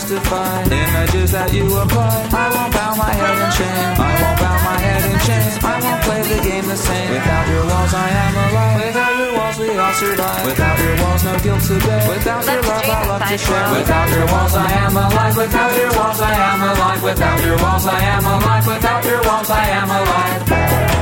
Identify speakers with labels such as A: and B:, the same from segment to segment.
A: child to justify. Images that you apply. I won't bow my head in shame. I won't bow my head in shame. I won't play the game the same. Without your walls, I am alive. Without your walls, we all survive. Without your walls, no guilt to bear. Without your love, I love to share. Without your walls, I am alive. Without your walls, I am alive. Without your walls, I am alive. Without your walls, I am alive.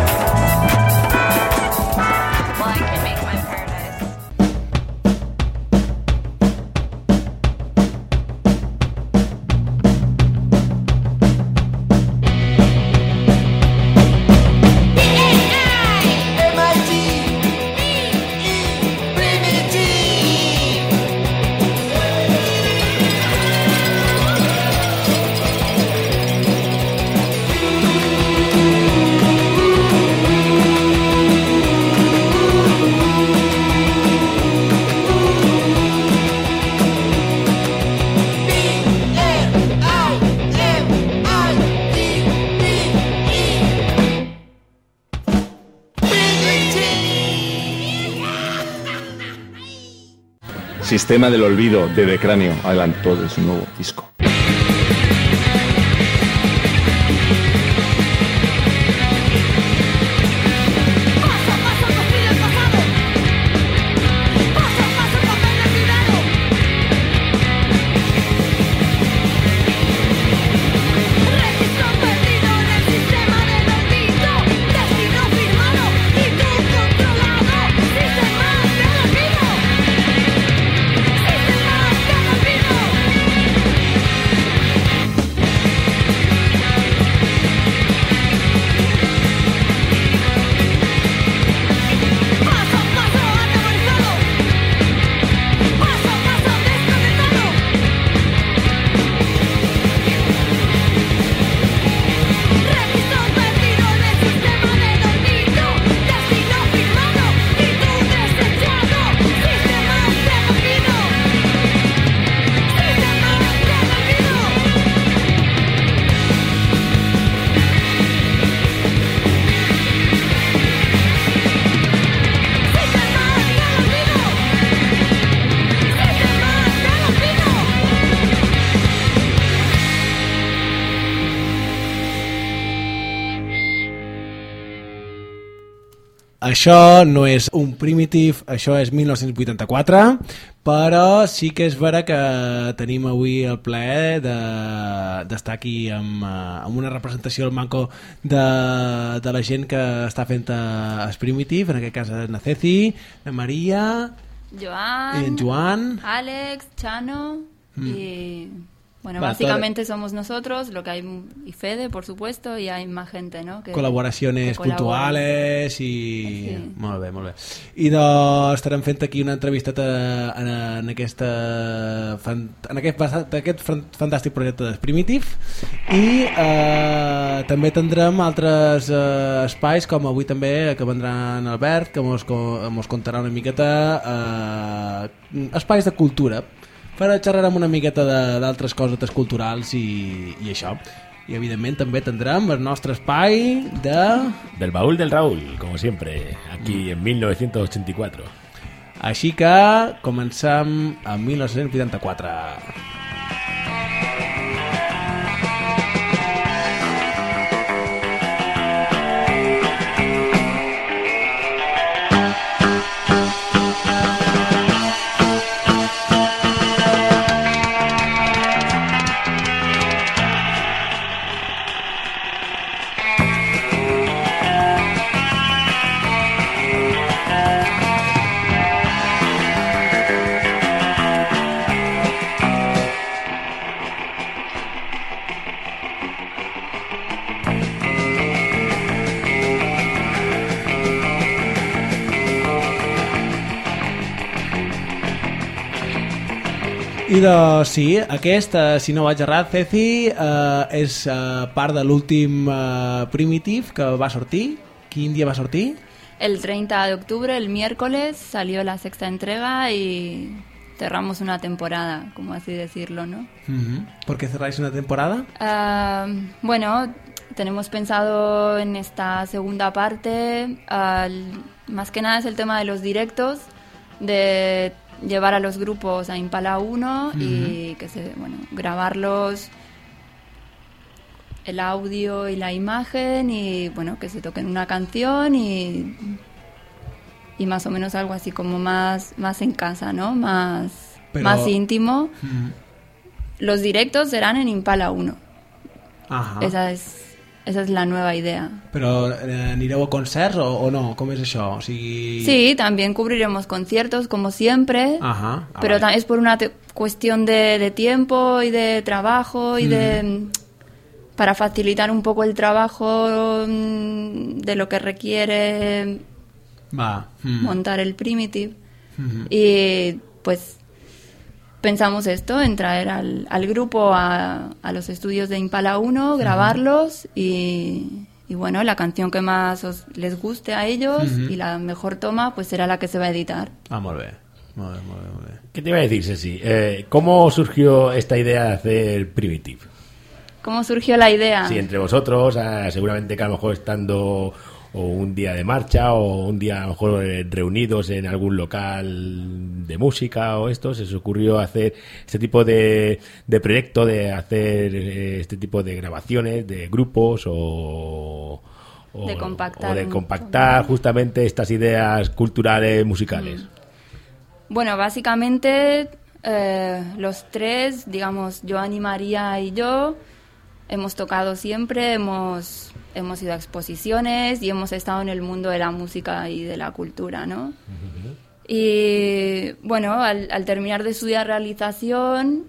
B: Sistema del Olvido de The Cráneo adelantó de su nuevo
C: Això no és un primitive, això és 1984, però sí que és vera que tenim avui el plaer de- d'estar aquí amb, eh, amb una representació al manco de, de la gent que està fent eh, es primitive, en aquest cas és na Ceci, na Maria,
D: Joan,
C: i en Joan,
D: Alex, Chano y bueno,
C: Va,
D: básicamente somos nosotros, lo que hay y Fede, por supuesto, y hay más gente, ¿no? Que,
C: col·laboracions
D: que
C: puntuales i...
D: Sí.
C: Molt bé, molt bé. I doncs estarem fent aquí una entrevista en, en, aquesta, en aquest, aquest fan- fantàstic projecte Primitive i eh, també tindrem altres eh, espais com avui també que vendran Albert que mos, mos contarà una miqueta eh, espais de cultura per a xerrar amb una miqueta d'altres coses culturals i, i això i evidentment també tindrem el nostre espai de...
E: Del baúl del Raúl, como siempre, aquí en 1984.
C: Així que comencem en 1984. I sí, aquest, eh, si no vaig errat, Ceci, eh, és eh, part de l'últim eh, Primitive que va sortir. Quin dia va sortir?
D: El 30 de octubre, el miércoles, salió la sexta entrega y cerramos una temporada, como así decirlo, ¿no?
C: Mhm. ¿Por qué cerráis una temporada?
D: Ah, bueno, tenemos pensado en esta segunda parte, al- más que nada es el tema de los directos, de llevar a los grupos a Impala 1 y que se, bueno, grabarlos el audio y la imagen y bueno, que se toquen una canción y y más o menos algo así como más más en casa, ¿no? Más
C: Pero-
D: más íntimo. Los directos serán en Impala 1.
C: Ahà.
D: Esa es esa es la nueva idea.
C: Però eh, anireu a concerts o, o no? Com és això? O sigui...
D: Sí, también cubriremos conciertos como siempre,
C: Ajá. Ah,
D: pero
C: vale.
D: es por una cuestión de, de tiempo y de trabajo y de para facilitar un poco el trabajo mm, de lo que requiere
C: Va. Mm.
D: montar el primitive
C: Mhm.
D: y pues pensamos esto en traer al, al grupo a, a los estudios de Impala 1, grabarlos y, y bueno, la canción que más os, les guste a ellos y la mejor toma pues será la que se va a editar.
C: Ah, bé, molt bé, molt bé.
E: ¿Qué te iba a decir, Ceci? Eh, ¿Cómo surgió esta idea de hacer Primitive?
D: ¿Cómo surgió la idea?
E: Sí, entre vosotros, ah, seguramente que a lo mejor estando o un día de marcha o un día a lo mejor eh, reunidos en algún local de música o esto, se os ocurrió hacer este tipo de, de proyecto, de hacer eh, este tipo de grabaciones de grupos o... o-
D: De compactar
E: o de
D: un
E: compactar justamente estas ideas culturales musicales.
D: Bueno, básicamente eh, los tres, digamos, Joan y María y yo, hemos tocado siempre, hemos, hemos ido a exposiciones y hemos estado en el mundo de la música y de la cultura, ¿no? Y bueno, al, al terminar de estudiar realización,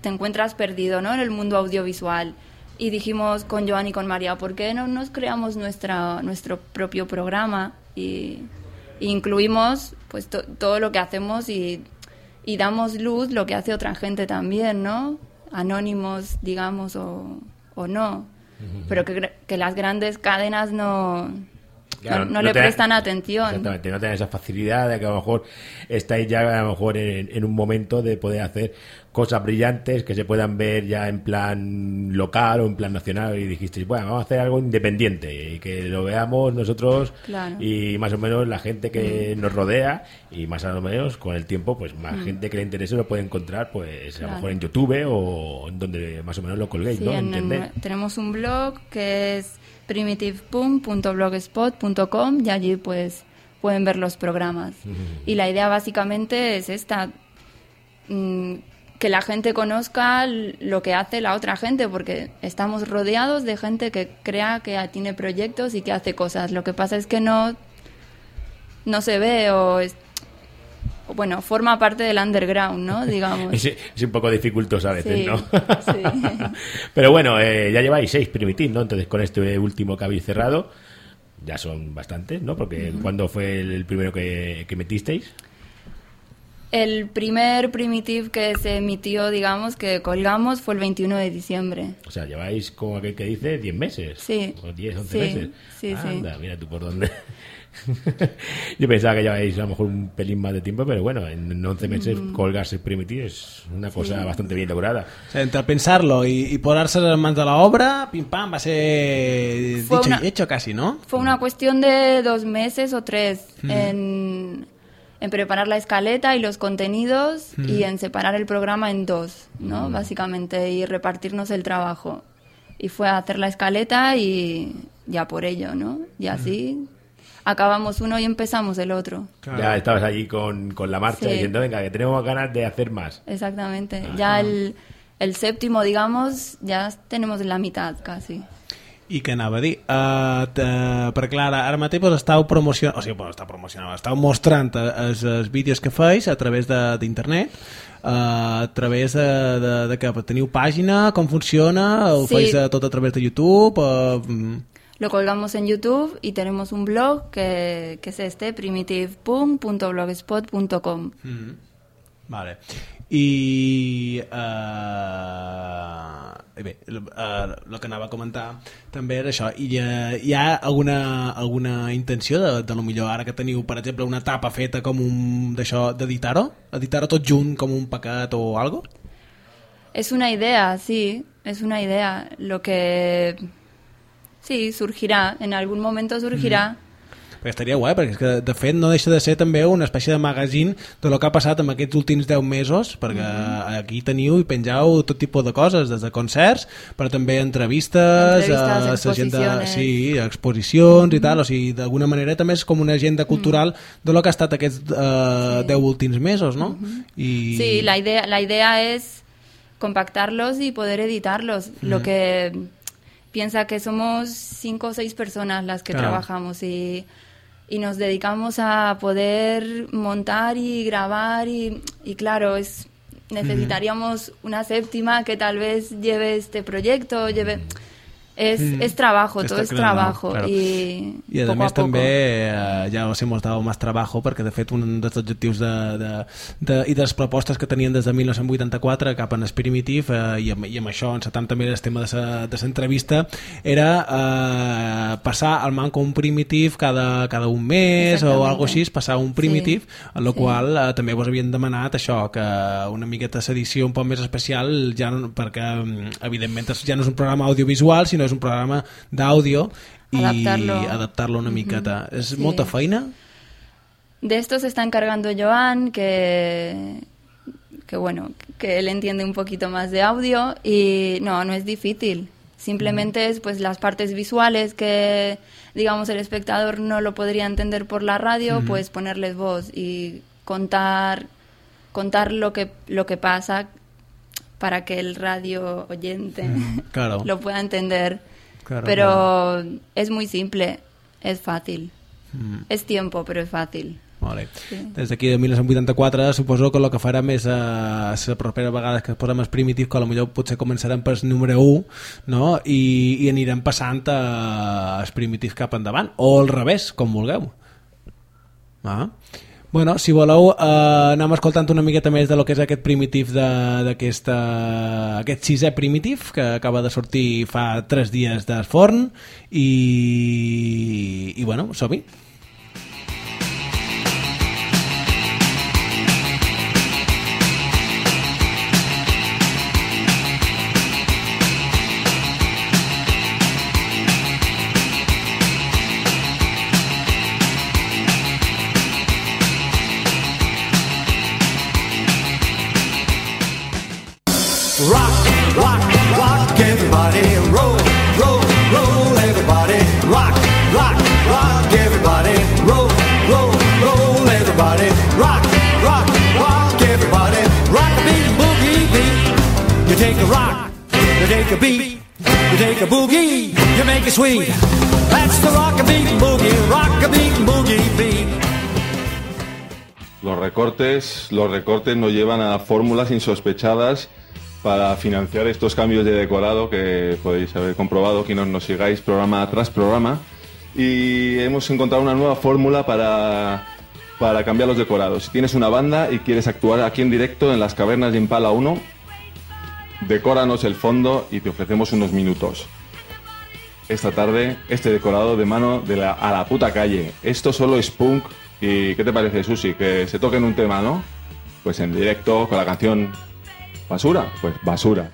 D: te encuentras perdido, ¿no? En el mundo audiovisual. Y dijimos con Joan y con María, ¿por qué no nos creamos nuestra, nuestro propio programa? Y, y incluimos pues to- todo lo que hacemos y, y damos luz lo que hace otra gente también, ¿no? Anónimos, digamos, o, o no. Pero que, que las grandes cadenas no,
E: Claro,
D: no, no le prestan atención.
E: Exactamente, no tienen esa facilidad de que a lo mejor estáis ya a lo mejor en, en un momento de poder hacer cosas brillantes que se puedan ver ya en plan local o en plan nacional y dijisteis, bueno, vamos a hacer algo independiente y que lo veamos nosotros
D: Claro.
E: y más o menos la gente que nos rodea y más o menos con el tiempo pues más gente que le interese lo puede encontrar pues a lo mejor en YouTube o en donde más o menos lo colguéis,
D: Sí,
E: ¿no?
D: en- tenemos un blog que es primitivepunk.blogspot.com y allí pues pueden ver los programas. Y la idea básicamente es esta, mm, que la gente conozca lo que hace la otra gente, porque estamos rodeados de gente que crea que tiene proyectos y que hace cosas. Lo que pasa es que no, no se ve o es- bueno, forma parte del underground, ¿no? Digamos.
E: Es, es un poco dificultoso a veces,
D: Sí,
E: ¿no?
D: sí.
E: Pero bueno, eh, ya lleváis seis primitiv, ¿no? Entonces con este último que habéis cerrado, ya son bastantes, ¿no? Porque ¿cuándo fue el, el primero que, que metisteis?
D: El primer primitive que se emitió, digamos, que colgamos fue el 21 de diciembre.
E: O sea, lleváis, como aquel que dice, 10 meses.
D: Sí.
E: O 10, 11
D: Sí,
E: meses.
D: sí, sí.
E: Anda, mira tú por dónde. Yo pensaba que lleváis a lo mejor un pelín más de tiempo, pero bueno, en 11 meses
D: Mm.
E: colgarse primitiv es una cosa bastante bien lograda.
C: O sigui, entre pensar-lo i, i posar-se en mans de l'obra, pim-pam, va ser
D: Fue
C: dicho
D: una-
C: y hecho casi, ¿no?
D: Fue una cuestión de dos meses o tres en, en preparar la escaleta y los contenidos y en separar el programa en dos, ¿no? Básicamente, y repartirnos el trabajo. Y fue a hacer la escaleta y ya por ello, ¿no? Y así acabamos uno y empezamos el otro.
E: Ya estabas allí con, con la marcha
D: Sí.
E: diciendo, venga, que tenemos ganas de hacer más.
D: Exactamente. Ya el, el séptimo, digamos, ya tenemos la mitad casi.
C: I què anava a dir? Uh, te, perquè clar, ara, mateix pues, estàu promocionant, o sigui, bueno, estàu promocionant, estàu mostrant eh, els, els vídeos que feis a través de- d'internet, uh, a través de, de, de que teniu pàgina, com funciona, ho
D: Sí.
C: feis tot a través de YouTube, uh, mm,
D: Lo colgamos en YouTube y tenemos un blog que, que es este, primitivepunk.blogspot.com.
C: Vale. I eh, bé, el, eh, el que anava a comentar també era això. I, eh, hi ha alguna, alguna intenció de, de lo millor ara que teniu, per exemple, una etapa feta com un d'això d'editar-ho? Editar-ho tot junt com un paquet o algo?
D: Es una idea, sí, es una idea. Lo que sí surgirá, en algún momento surgirá.
C: Perquè estaria guai, perquè és que de fet no deixa de ser també una espècie de magazine de lo que ha passat en aquests últims 10 mesos, perquè aquí teniu i pengeu tot tipus de coses, des de concerts, però també entrevistes,
D: Entrevistes,
C: eh, s'agenda-
D: exposiciones.
C: sí, exposicions i tal, o sigui, d'alguna manera també és com una agenda cultural de lo que ha estat aquests eh, 10 últims mesos, no? I...
D: Sí, la idea, la idea es compactarlos y poder editarlos. Lo que piensa que somos cinco o seis personas las que
C: Claro.
D: trabajamos y, y nos dedicamos a poder montar y grabar y, y claro, es necesitaríamos una séptima que tal vez lleve este proyecto, lleve... Es, es trabajo,
C: Está
D: todo es trabajo
C: claro.
D: y,
C: I a
D: poco
C: més
D: a poco.
C: també eh, ja os hemos dado más trabajo perquè de fet un dels objectius de, de, de, i de les propostes que tenien des de 1984 cap en Primitive eh, i, amb, i amb això encetant també el tema de l'entrevista era eh, passar al manco un primitive cada, cada un mes o algo així, passar un primitive en la
D: Sí.
C: qual eh, també vos havien demanat això, que una miqueta d'edició un poc més especial ja no, perquè mm, evidentment ja no és un programa audiovisual sinó és un programa d'àudio i
D: Adaptarlo.
C: adaptar-lo una miqueta. És
D: Sí.
C: molta feina?
D: De esto se está encargando Joan, que, que bueno, que él entiende un poquito más de audio y no, no es difícil. Simplemente es pues las partes visuales que digamos el espectador no lo podría entender por la radio, pues ponerles voz y contar contar lo que lo que pasa para que el radio oyente
C: claro.
D: lo pueda entender.
C: Claro,
D: pero es muy simple, es fácil. Es tiempo, pero es fácil.
C: Bé.
D: Sí.
C: Des d'aquí de 1984 suposo que el que farem és eh, la propera vegada que es posem els primitius que potser potser començarem pel número 1 no? I, i anirem passant a els primitius cap endavant o al revés, com vulgueu ah. Bueno, si voleu eh, anem escoltant una miqueta més de lo que és aquest primitif d'aquest aquest sisè primitif que acaba de sortir fa 3 dies del forn i, i bueno, som-hi
F: Los recortes, los recortes nos llevan a fórmulas insospechadas para financiar estos cambios de decorado que podéis haber comprobado, quienes nos sigáis programa tras programa. Y hemos encontrado una nueva fórmula para, para cambiar los decorados. Si tienes una banda y quieres actuar aquí en directo en las cavernas de Impala 1, decóranos el fondo y te ofrecemos unos minutos. Esta tarde, este decorado de mano de la, a la puta calle. Esto solo es punk. ¿Y qué te parece, Susi? Que se toquen un tema, ¿no? Pues en directo con la canción Basura. Pues basura.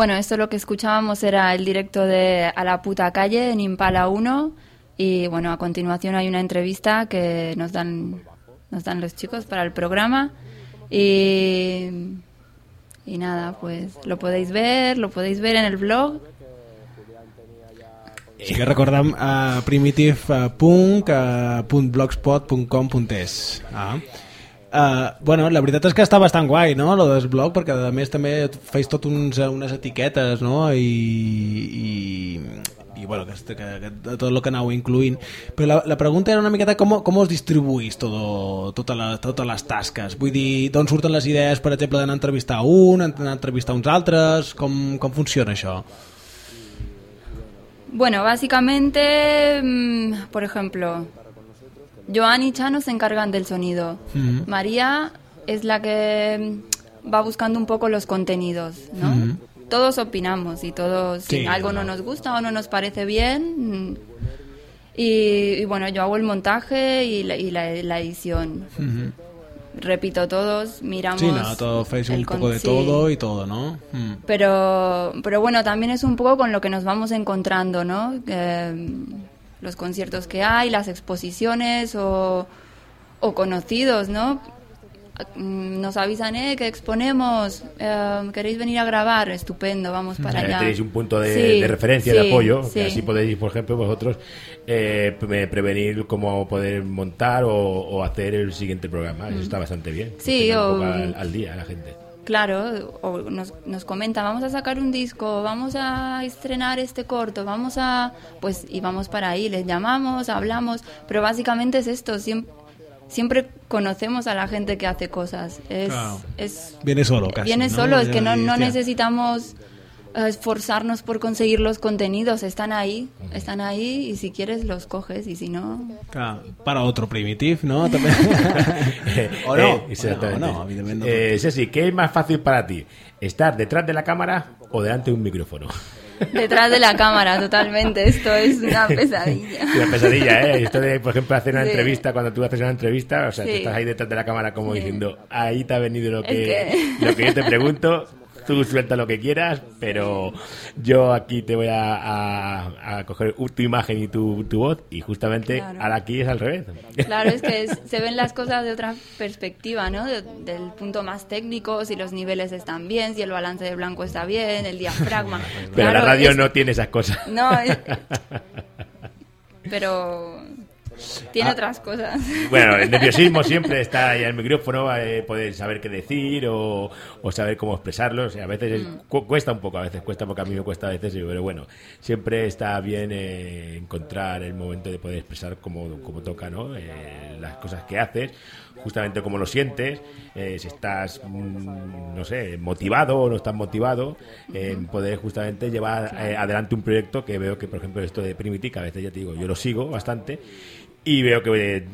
D: Bueno, esto lo que escuchábamos era el directo de A la puta calle en Impala 1 y bueno, a continuación hay una entrevista que nos dan nos dan los chicos para el programa y y nada, pues lo podéis ver, lo podéis ver en el blog.
C: Sí que recordem uh, primitive.punk.blogspot.com.es ah. Uh, bueno, la veritat és que està bastant guai, no?, lo del blog, perquè a més també feis tot uns, unes etiquetes, no?, i, i, i bueno, que, que, que, tot el que anau incluint. Però la, la pregunta era una miqueta com, com us distribuís todo, tota la, totes les tasques? Vull dir, d'on surten les idees, per exemple, d'anar a entrevistar un, d'anar a entrevistar uns altres? Com, com funciona això?
D: Bueno, básicamente, mm, por ejemplo, Joan y Chano se encargan del sonido. María es la que mm, va buscando un poco los contenidos, ¿no? Todos opinamos y todos, si algo no nos gusta o no nos parece bien. mm, Y, y bueno, yo hago el montaje y la, y la- la edición. Repito todos, miramos.
C: Sí, no, todo, feis un poco de
D: sí.
C: todo y todo, ¿no? Mm.
D: Pero, pero bueno, también es un poco con lo que nos vamos encontrando, ¿no? Eh, los conciertos que hay, las exposiciones o, o conocidos, ¿no? Mm, Nos avisan, eh, que exponemos, eh, queréis venir a grabar, estupendo, vamos para
E: Eh,
D: allá.
E: tenéis un punto de,
D: Sí,
E: de referencia, de
D: sí,
E: apoyo,
D: sí.
E: que así podéis, por ejemplo, vosotros eh, pre- prevenir cómo poder montar o, o hacer el siguiente programa. Eso está bastante bien.
D: Mm. Sí, o-
E: poco al, al día la gente.
D: Claro, o nos, nos comenta, vamos a sacar un disco, vamos a estrenar este corto, vamos a... Pues y vamos para ahí, les llamamos, hablamos, pero básicamente es esto, siempre, siempre conocemos a la gente que hace cosas. Es,
C: Claro.
D: es,
C: Viene solo casi,
D: Viene
C: ¿no?
D: solo, es que no, no necesitamos esforzarnos por conseguir los contenidos, están ahí, están ahí y si quieres los coges y si no...
C: Clar, para otro primitive, ¿no? També. o no,
E: Eh,
C: o
E: exactamente.
C: no, no.
E: Eh, Ceci, ¿qué es más fácil para ti? ¿Estar detrás de la cámara o delante de un micrófono?
D: Detrás de la cámara, totalmente, esto es una pesadilla.
E: Una pesadilla, ¿eh? Esto de, por ejemplo, hacer una
D: Sí.
E: entrevista, cuando tú haces una entrevista, o sea, tú
D: Sí.
E: estás ahí detrás de la cámara como
D: Sí.
E: diciendo, ahí te ha venido lo
D: Es
E: que,
D: que-
E: lo que yo te pregunto, tú suelta lo que quieras, pero yo aquí te voy a, a- a coger tu imagen y tu, tu voz, y justamente
D: Claro.
E: ahora aquí es al revés.
D: Claro, es que es- se ven las cosas de otra perspectiva, ¿no? De- del punto más técnico, si los niveles están bien, si el balance de blanco está bien, el diafragma.
E: Pero
D: Claro,
E: la radio
D: es-
E: no tiene esas cosas.
D: No, es- pero tiene otras cosas.
E: Bueno, el nerviosismo siempre está ahí al micrófono, eh, poder saber qué decir o, o saber cómo expresarlo. O sea, a veces es-
D: Mm.
E: cu- cuesta un poco, a veces cuesta porque a mí me cuesta a veces, pero bueno, siempre está bien eh, encontrar el momento de poder expresar como, como toca, ¿no? Eh, las cosas que haces, justamente como lo sientes, eh, si estás, mm, no sé, motivado o no estás motivado, en poder justamente llevar eh, adelante un proyecto que veo que, por ejemplo, esto de Primitic, a veces ya te digo, yo lo sigo bastante. Y veo que eh,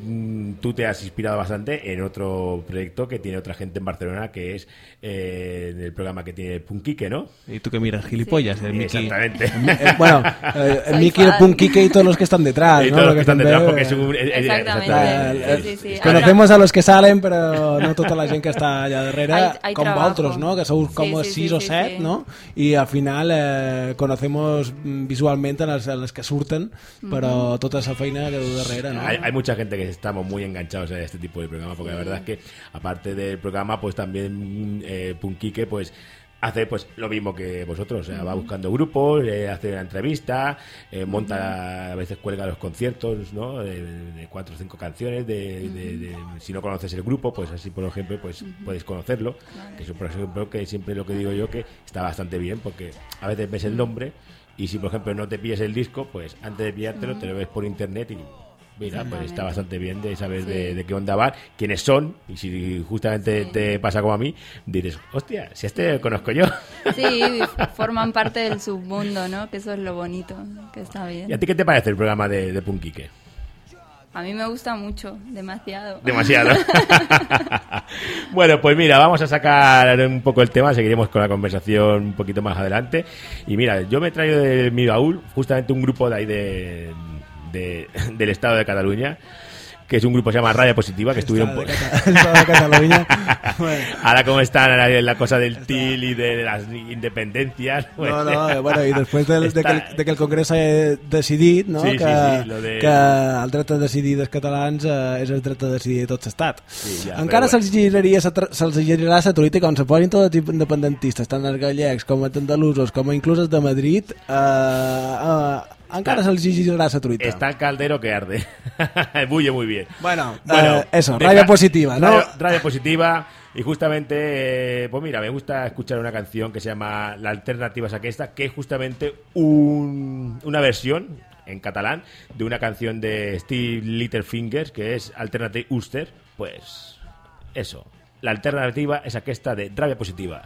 E: tú te has inspirado bastante en otro proyecto que tiene otra gente en Barcelona, que es eh, el programa que tiene Punquique, ¿no?
C: ¿Y tú qué miras? ¿Gilipollas? El Mickey.
E: Exactamente.
C: Bueno, eh, el Mickey, el. Punquique y todos los que están detrás,
E: Y
C: ¿no?
E: todos los que están detrás, porque es un...
D: Exactamente. Sí, sí, sí.
C: Conocemos a los que salen, però no tota la gent que està allà darrere,
D: Hay- hay
C: com
D: trabajo.
C: vosaltres, ¿no? Que
D: Sí,
C: como
D: sí,
C: sis
D: sí,
C: o
D: sí,
C: set,
D: sí.
C: ¿no? Y al final eh, conocemos mm, visualment a les, a les que surten, però tota esa feina que du darrere, no?
E: Hay, hay mucha gente que estamos muy enganchados a este tipo de programa, porque la verdad es que aparte del programa, pues también eh, Punquique, pues hace pues lo mismo que vosotros, o sea, va buscando grupos, eh, hace una entrevista, eh, monta, a veces cuelga los conciertos, ¿no? De, de cuatro o cinco canciones, de, de- de- si no conoces el grupo, pues así por ejemplo, pues puedes conocerlo, que eso por ejemplo que siempre lo que digo yo que está bastante bien, porque a veces ves el nombre y si por ejemplo no te pilles el disco, pues antes de pillártelo te lo ves por internet y Mira, pues está bastante bien de saber de, de qué onda van, quiénes son, y si justamente te pasa como a mí, dices, hostia, si este lo conozco yo.
D: Sí, forman parte del submundo, ¿no? Que eso es lo bonito, que está
E: ¿Y a
D: bien.
E: ti qué te parece el programa de, de Punquique?
D: A mí me gusta mucho, demasiado.
E: Demasiado. bueno, pues mira, vamos a sacar un poco el tema, seguiremos con la conversación un poquito más adelante. Y mira, yo me traigo de mi baúl justamente un grupo de ahí de, de- del estado de Cataluña
A: que es un grupo que se llama Radio Positiva, que estuvieron por...
C: Cataluña. Bueno.
A: Ahora como están ahora la cosa del TIL y de las independencias... pues,
C: No, no, bueno, i després de, de, que, el, de que el Congrés ha decidit no?
A: Sí, sí,
C: que,
A: sí, lo de-
C: que el dret a decidir dels catalans eh, és el dret a decidir de tot l'estat.
A: Sí, ja,
C: Encara se'ls giraria se'ls girarà la truita com se posin tots els independentistes, tant els gallecs com els andalusos, com inclús els de Madrid, eh, eh, encara se'ls girarà la truita.
A: Está el caldero que arde. Bulle muy bien.
C: Bueno, eh, eso, radio positiva, ¿no?
A: Radio, radio positiva. Y justamente, eh, pues mira, me gusta escuchar una canción que se llama La alternativa es aquesta, que es justamente un- una versión en catalán de una canción de Steve Littlefingers, que es Alternative Uster. Pues eso, la alternativa es aquesta de Radio Positiva.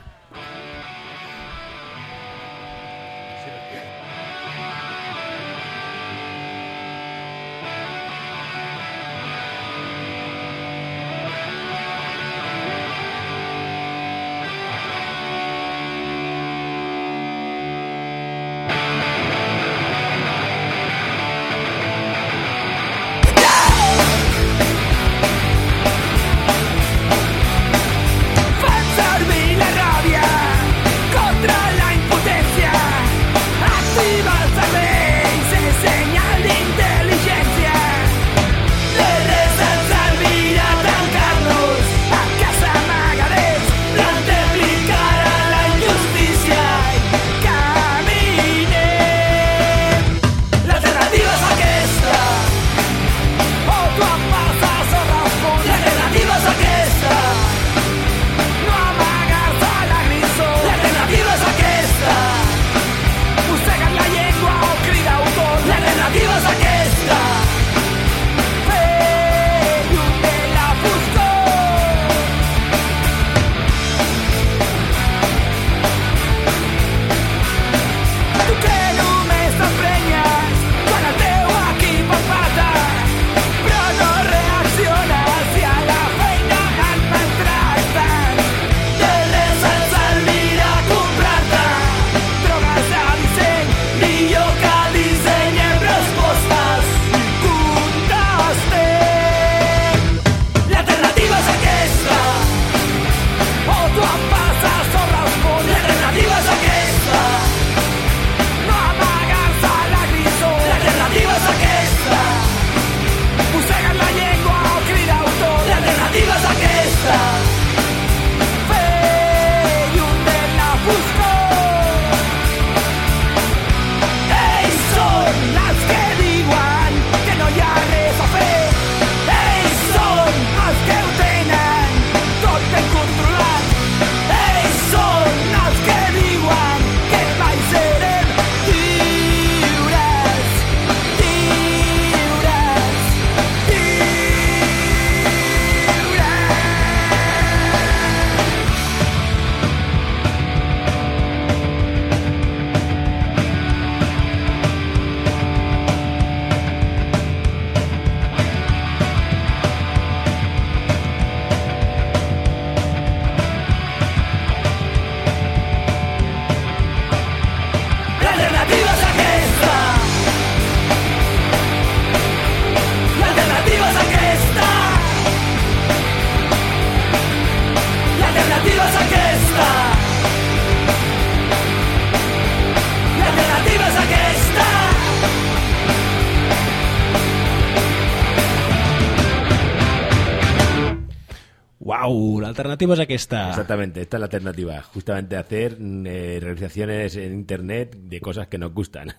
C: Uau, l'alternativa és aquesta.
A: Exactamente, esta es la alternativa. Justamente hacer mm, eh, realizaciones en internet de cosas que nos gustan.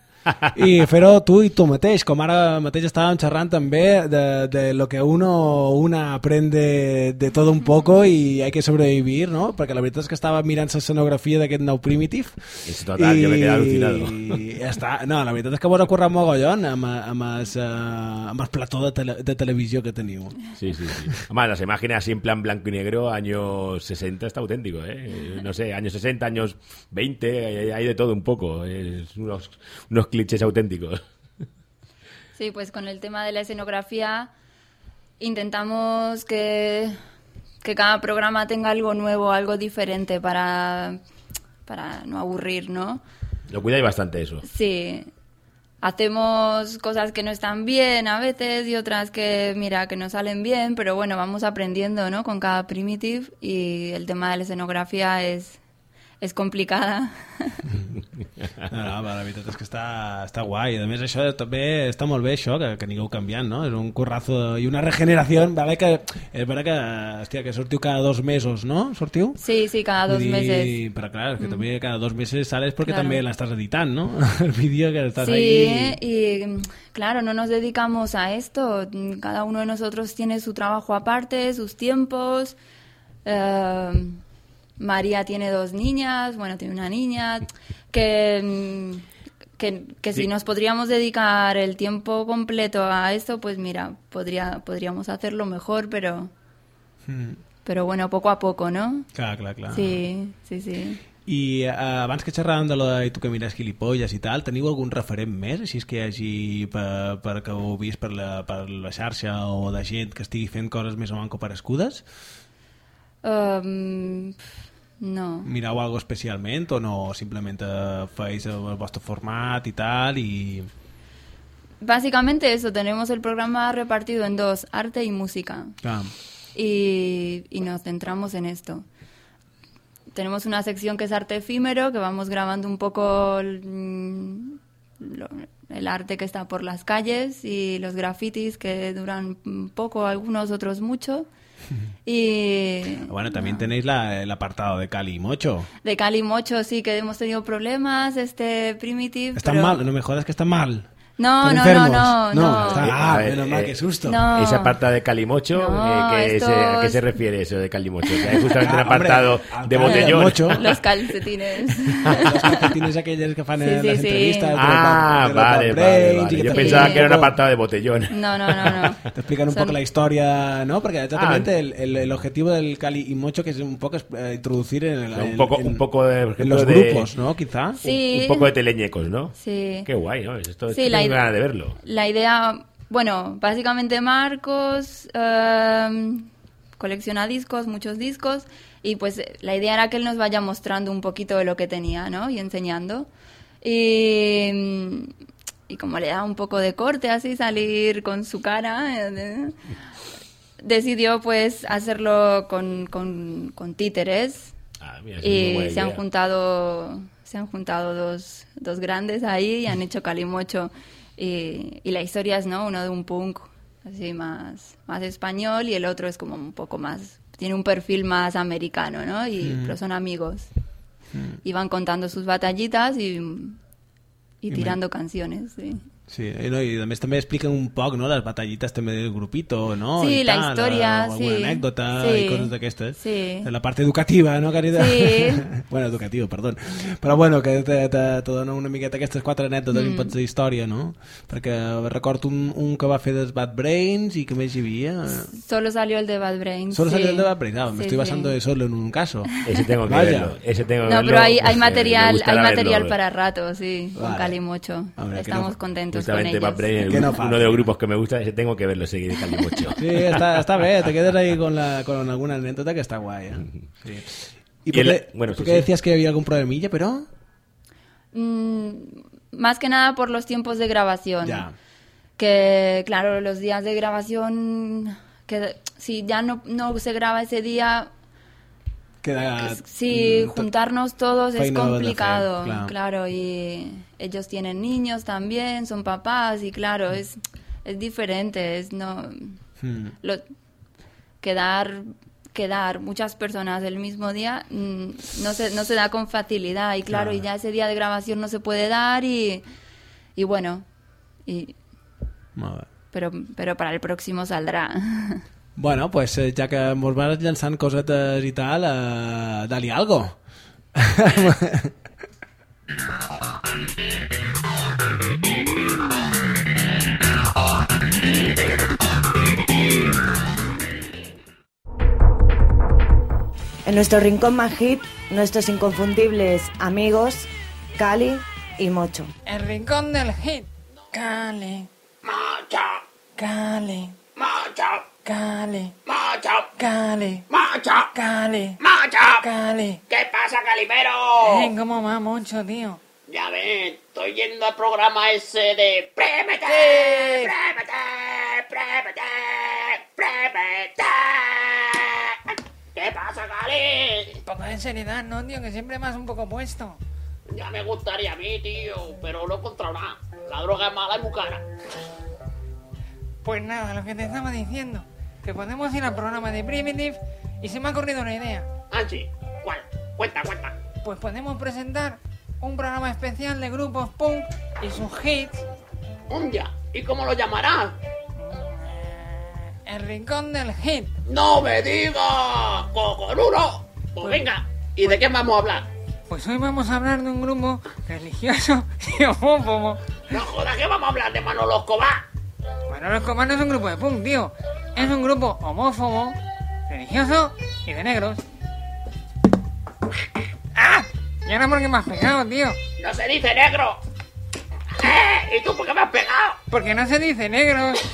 C: I fer-ho tu i tu mateix, com ara mateix estàvem xerrant també de, de lo que uno una aprende de todo un poco i hay que sobrevivir, no? Perquè la veritat és que estava mirant l'escenografia d'aquest nou Primitive
A: És total, jo me quedé alucinado.
C: i ja està. No, la veritat és que vos ha currat mogollon amb, amb, el, amb el plató de, tele, de televisió que teniu.
A: Sí, sí, sí. Además, las imágenes así en plan blanco y negro, años 60, está auténtico, ¿eh? No sé, años 60, años 20, hay, hay de todo un poco. Es unos, unos clichés auténticos.
D: Sí, pues con el tema de la escenografía intentamos que, que cada programa tenga algo nuevo, algo diferente para, para no aburrir, ¿no?
A: Lo cuidáis bastante eso.
D: Sí, hacemos cosas que no están bien a veces y otras que, mira, que no salen bien, pero bueno, vamos aprendiendo, ¿no? Con cada primitive y el tema de la escenografía es, es complicada.
C: No, no, però la veritat és que està, està guai. A més, això també està molt bé, això, que, que anigueu canviant, no? És un currazo i una regeneració, vale, que és vera que, hòstia, que sortiu cada dos mesos, no? Sortiu?
D: Sí, sí, cada dos
C: dir,
D: meses. Mm.
C: Però clar, és que també cada dos meses sales perquè
D: Claro.
C: també l'estàs editant, no? El vídeo que estàs
D: Sí,
C: ahí...
D: y mm, claro, no nos dedicamos a esto. Mm, Cada uno de nosotros tiene su trabajo aparte, sus tiempos. Eh, María tiene dos niñas, bueno, tiene una niña, que, que, que si
E: Sí.
D: nos podríamos dedicar el tiempo completo a esto, pues mira, podría, podríamos hacerlo mejor, pero,
C: Mm.
D: pero bueno, poco a poco, ¿no?
C: Clar, clar, clar.
D: Sí, sí, sí.
C: I eh, abans que xerràvem de la i tu que mires gilipolles i tal, teniu algun referent més? Així és que hi hagi, per, per que ho vist per la, per la xarxa o de gent que estigui fent coses més o manco parescudes?
D: Um, no.
C: Mireu algo especialment o no? Simplement eh, feis el, vostre format i tal.
D: Básicamente eso, tenemos el programa repartido en dos, arte y música. Y, y nos centramos en esto. Tenemos una sección que es arte efímero, que vamos grabando un poco el, mm, el arte que está por las calles y los grafitis que duran poco, algunos otros mucho. Y
C: Bueno, también tenéis la, el apartado de Cali y Mocho.
D: de Cali Mocho sí que hemos tenido problemas, este Primitive. Pero-
C: mal, no me jodas que están mal.
D: No,
C: ¿Están
D: no, no, no, no.
C: ah, menos mal,
E: eh,
C: qué susto.
D: No.
E: Ese apartado de Calimocho,
D: No,
E: eh, que ¿a qué
D: es-
E: se refiere eso de Calimocho? Que hay justamente un
C: Ah,
E: apartado de botellón.
D: Los calcetines.
C: Los calcetines aquellos que fan
D: Sí,
C: en
D: sí,
C: las
D: sí.
C: entrevistas.
E: Ah, vale, vale, Yo pensaba que era un apartado de botellón.
D: No, no, no, no.
C: Te explican un
D: Son-
C: poco la historia, ¿no? Porque exactamente
E: Ah.
C: el, el- el objetivo del Cali y Mocho que es un poco eh, introducir en, el,
E: Un poco-
C: en-
E: un poco de-
C: los
E: de-
C: grupos, ¿no? Quizá.
D: Sí.
E: Un poco de teleñecos, ¿no?
D: Sí.
E: Qué guay, ¿no? Esto,
D: Sí, la
E: tengo
D: ide-
E: ganas de verlo.
D: La idea, bueno, básicamente Marcos em, colecciona discos, muchos discos, y pues eh, la idea era que él nos vaya mostrando un poquito de lo que tenía, ¿no? Y enseñando. Y, y como le da un poco de corte así salir con su cara, eh, de- decidió pues hacerlo con, con, con títeres.
E: Ah, mira,
D: Y se han juntado, se han juntado dos, dos grandes ahí y han hecho Calimocho. Y, y la historia es, ¿no? Uno de un punk así más, más español y el otro es como un poco más, tiene un perfil más americano, ¿no? Y, Pero son amigos. Y van contando sus batallitas y, y tirando canciones, sí.
C: Sí, i, no, i a més també expliquen un poc no, les batallites també del grupito, no?
D: Sí,
C: I
D: la
C: tal,
D: historia,
C: o alguna
D: sí.
C: anècdota
D: Sí.
C: i coses d'aquestes.
D: Sí.
C: La part educativa, no, Caridad?
D: Sí.
C: bueno, educatiu, perdó. Però bueno, que te, te, te dona una miqueta aquestes quatre anècdotes mm. i pots d'història, no? Perquè recordo un, un que va fer dels Bad Brains i que més hi havia...
D: Solo salió el de Bad Brains.
C: Solo
D: sí.
C: salió el de Bad Brains, ah, me
D: Sí,
C: estoy
D: sí.
C: basando de solo en un caso.
E: Ese tengo que
C: Vaya.
E: verlo. Ese tengo que
D: No,
E: verlo,
D: pero hay, hay
E: me
D: material, hay material
E: verlo.
D: para rato, sí, con
C: Vale.
D: Calimocho.
C: Hombre, que
D: Estamos
C: no-
D: con
E: Justamente
D: ellos.
E: Bad Brain, el
C: no
E: uno de los grupos que me gusta, ese tengo que verlo seguir de Calimocho.
C: Sí, està, està bé, te quedes ahí con, la, con alguna anécdota que está guay. ¿eh? Sí. ¿Y,
E: Y
C: por
E: el-
C: qué,
E: bueno,
C: por
E: sí, sí.
C: decías que había algún problemilla, pero...?
D: Mm, más que nada por los tiempos de grabación.
C: Ya.
D: Que, claro, los días de grabación, que si ya no, no se graba ese día,
C: Queda,
D: sí,
C: mm,
D: juntarnos todos es complicado.
C: clar.
D: claro, y ellos tienen niños también, son papás, y claro, es, es diferente, es no...
C: Mm.
D: lo- quedar quedar muchas personas el mismo día mm, no se no se da con facilidad y claro,
C: Claro.
D: y ya ese día de grabación no se puede dar y y bueno y pero pero para el próximo saldrá
C: Bueno, pues eh, ja que mos vas llançant cosetes i tal, eh, dali algo.
G: En nuestro rincón más hit, nuestros inconfundibles amigos, Cali y Mocho.
H: El rincón del hit. Cali. Macho. Cali. Macho. Cali. Macho. Cali. Macho. Cali. Macho. Cali.
I: ¿Qué pasa, Calimero?
H: Eh, ¿Cómo va mucho, tío?
I: Ya Joder, estoy yendo al programa ese de Prémete. Prémete, Prémete, Prémete. ¿Qué pasa, Cali?
J: Poco de seriedad, ¿no, tío? Que siempre más un poco puesto.
I: Ya me gustaría a mí, tío, pero no he encontrado nada. La droga es mala y muy cara.
J: Pues nada, lo que te estaba diciendo. Que podemos ir al programa de Primitive y se me ha ocurrido una idea.
I: Ah, sí. ¿Cuál? Cuenta, cuenta.
J: Pues podemos presentar un programa especial de grupos punk y sus hits.
I: Un ya. ¿Y cómo lo llamarás?
J: El rincón del hit.
I: ¡No me digas! ¡Coconudo! Pues venga, ¿y de qué vamos a hablar?
J: Pues hoy vamos a hablar de un grupo religioso y homófobo.
I: No jodas, que vamos a hablar de Manolo Escobar.
J: Bueno, los Comas no es un grupo de punk, tío. Es un grupo homófobo, religioso y de negros. ¡Ah! ¿Y ahora por qué me has pegado, tío?
I: No se dice negro. ¡Eh! ¿Y tú por qué me has pegado?
J: Porque no se dice negros.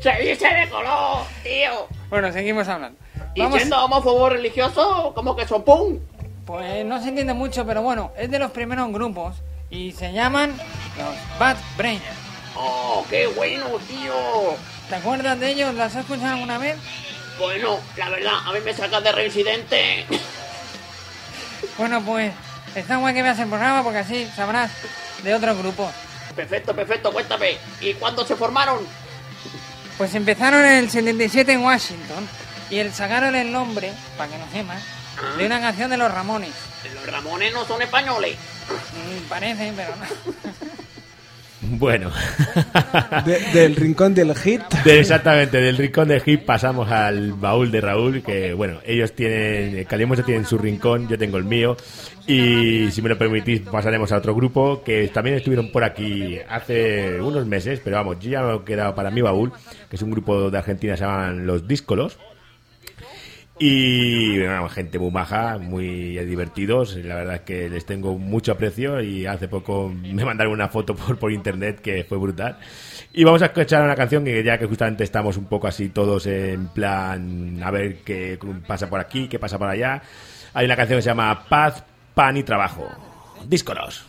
I: Se dice de color, tío.
J: Bueno, seguimos hablando.
I: Y
J: Vamos-
I: siendo homófobo religioso, como que son pum.
J: Pues no se entiende mucho, pero bueno, es de los primeros grupos y se llaman los Bad Brains.
I: ¡Oh, qué bueno, tío!
J: ¿Te acuerdas de ellos? ¿Las has escuchado alguna vez?
I: Bueno, la verdad, a mí me sacas de reincidente.
J: Bueno, pues está guay que veas el programa porque así sabrás de otros grupos.
I: Perfecto, perfecto, cuéntame. ¿Y cuándo se formaron?
J: Pues empezaron en el 77 en Washington y el sacaron el nombre, para que no sepas, de una canción de los Ramones.
I: Los Ramones no son españoles.
J: Mm, parece, pero no.
E: Bueno.
C: De- del rincón del hit.
E: De- exactamente, del rincón de hip pasamos al baúl de Raúl, que bueno, ellos tienen, Calimocho tienen su rincón, yo tengo el mío, y si me lo permitís pasaremos a otro grupo que también estuvieron por aquí hace unos meses, pero vamos, yo ya me he quedado para mi baúl, que es un grupo de Argentina, se llaman Los Díscolos. Y bueno, gente muy maja, muy divertidos. La verdad es que les tengo mucho aprecio y hace poco me mandaron una foto por, por internet que fue brutal. Y vamos a escuchar una canción que ya que justamente estamos un poco así todos en plan a ver qué pasa por aquí, qué pasa por allá. Hay una canción que se llama Paz, Pan y Trabajo. Díscolos.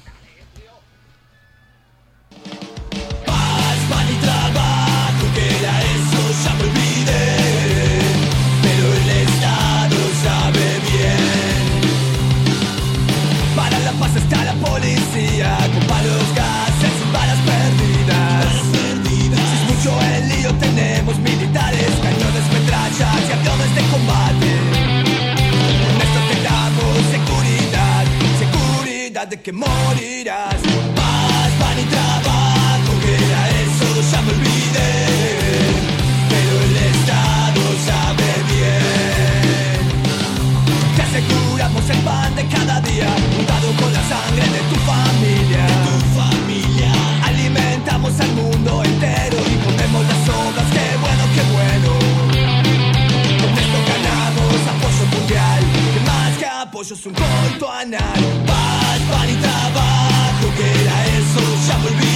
K: De que morirás. Paz, pan y trabajo, que era eso, ya me olvidé. Pero el Estado sabe bien. Te aseguramos el pan de cada día, juntado con la sangre de tu familia. Tu familia. Alimentamos al mundo entero y comemos las obras, qué bueno, qué bueno. Con esto ganamos apoyo mundial, que más que apoyo es un corto anal. Pan y trabajo, que era eso, ya me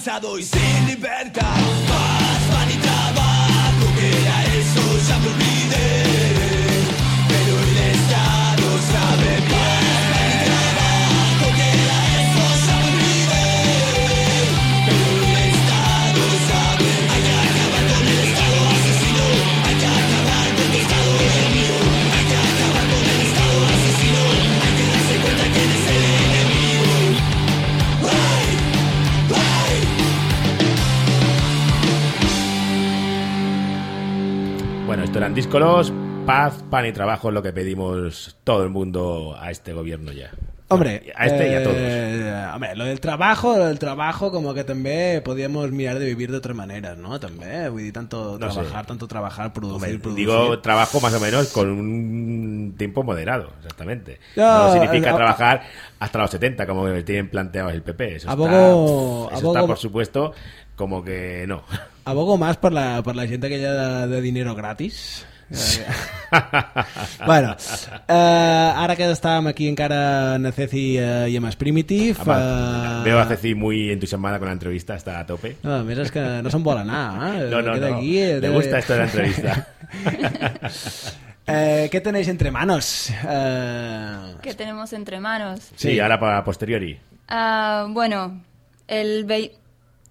E: cansados, se libertar. Díscolos, paz, pan y trabajo es lo que pedimos todo el mundo a este gobierno ya.
C: Hombre,
E: a este y a todos.
C: eh, Hombre, lo del trabajo, lo del trabajo, como que també podíamos mirar de vivir de otra manera, ¿no? Vull dir, tanto
E: No sé.
C: trabajar, tanto trabajar, producir,
E: Hombre,
C: producir.
E: digo trabajo más o menos con un tiempo moderado, exactamente.
C: No,
E: No, significa
C: a-
E: trabajar hasta los 70, como tienen planteado el PP. Eso, está, eso está, por supuesto, como que no.
C: Abogo más per la, per la gent aquella de, de dinero gratis. Eh, bueno, eh, ara que estàvem aquí encara en Ceci eh, i amb Primitive...
E: Además,
C: eh,
E: Veo a Ceci muy entusiasmada con la entrevista, está a tope.
C: No, a més és que no se'n vol anar, eh?
E: No, no, no.
C: Aquí, eh,
E: Me gusta esto de la entrevista.
C: eh, ¿Qué tenéis entre manos? Eh,
D: ¿Qué tenemos entre manos?
E: Sí, ahora para posteriori.
D: Ah, bueno, el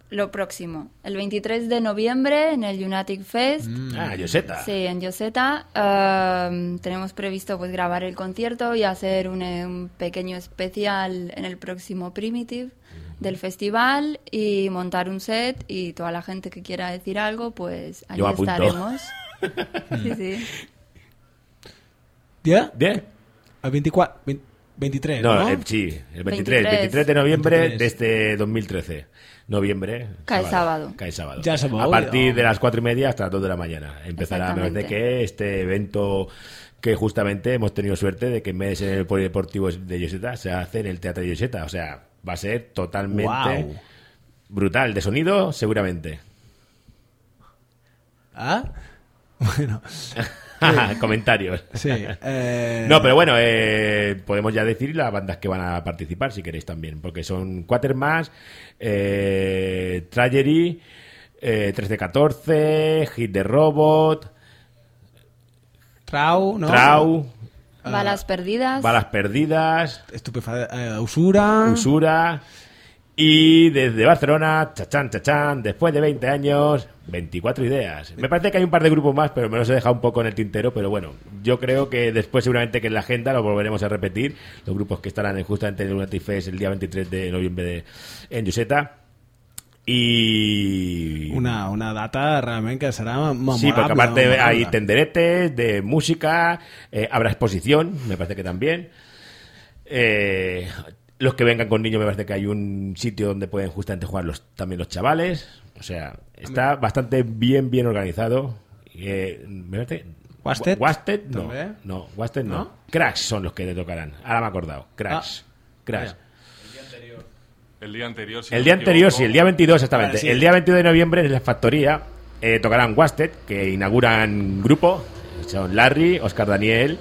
D: lo próximo, el 23 de noviembre en el United Fest.
E: Ah, Joseta.
D: Sí, en Yoseta. ah, tenemos previsto pues grabar el concierto y hacer un, eh, un pequeño especial en el próximo Primitive del festival y montar un set y toda la gente que quiera decir algo, pues allí estaremos. Sí, sí.
E: ¿Bien?
C: El 24, 20 23,
E: No,
C: ¿no?
E: eh, sí, el 23,
D: 23.
E: 23 de noviembre
C: 23.
E: de este 2013. Noviembre.
D: Cae sábado.
E: Cae sábado.
C: Ya sabeu,
E: A partir de las cuatro y media hasta las 2 de la mañana. Empezará, me parece que este evento que justamente hemos tenido suerte de que en vez de ser en el polideportivo de Yoseta, se hace en el Teatro de Yoseta. O sea, va a ser totalmente
C: Guau.
E: brutal. De sonido, seguramente.
C: ¿Ah? Bueno,
E: Comentarios.
C: sí. eh,
E: No, pero bueno, eh, podemos ya decir las bandas que van a participar si queréis también, porque son Quatermass, eh, Tragery, eh, 1314, Hit the Robot,
C: Trau, ¿no?
E: Trau,
D: Balas perdidas.
E: Balas Perdidas,
C: Estupefa... Eh, usura.
E: Usura. Y desde Barcelona, chachán, chachán, después de 20 años, 24 ideas. Me parece que hay un par de grupos más, pero me los he dejado un poco en el tintero. Pero bueno, yo creo que después, seguramente que en la agenda lo volveremos a repetir. Los grupos que estarán en- justamente en el Fest el día 23 de noviembre de- en Yuseta. Y.
C: Una, una data realment que serà memorable.
E: Sí, porque aparte
C: memorable.
E: hay tenderetes de música, eh, habrá exposición, me parece que también. Eh, los que vengan con niños, me parece que hay un sitio donde pueden justamente jugar los, también los chavales. O sea, está bastante bien, bien organizado. Eh, me parece.
C: Wasted,
E: Wasted, no. No, Wasted no.
C: ¿No?
E: Cracks son los que te tocarán. Ahora me he acordado. Cracks. Cracks.
B: El día anterior. si
E: El
B: no
E: día anterior, sí, el día 22 exactamente.
C: Vale, sí.
E: El día 22 de noviembre en la factoría eh, tocarán Wasted, que inauguran grupo. Son Larry, Oscar Daniel,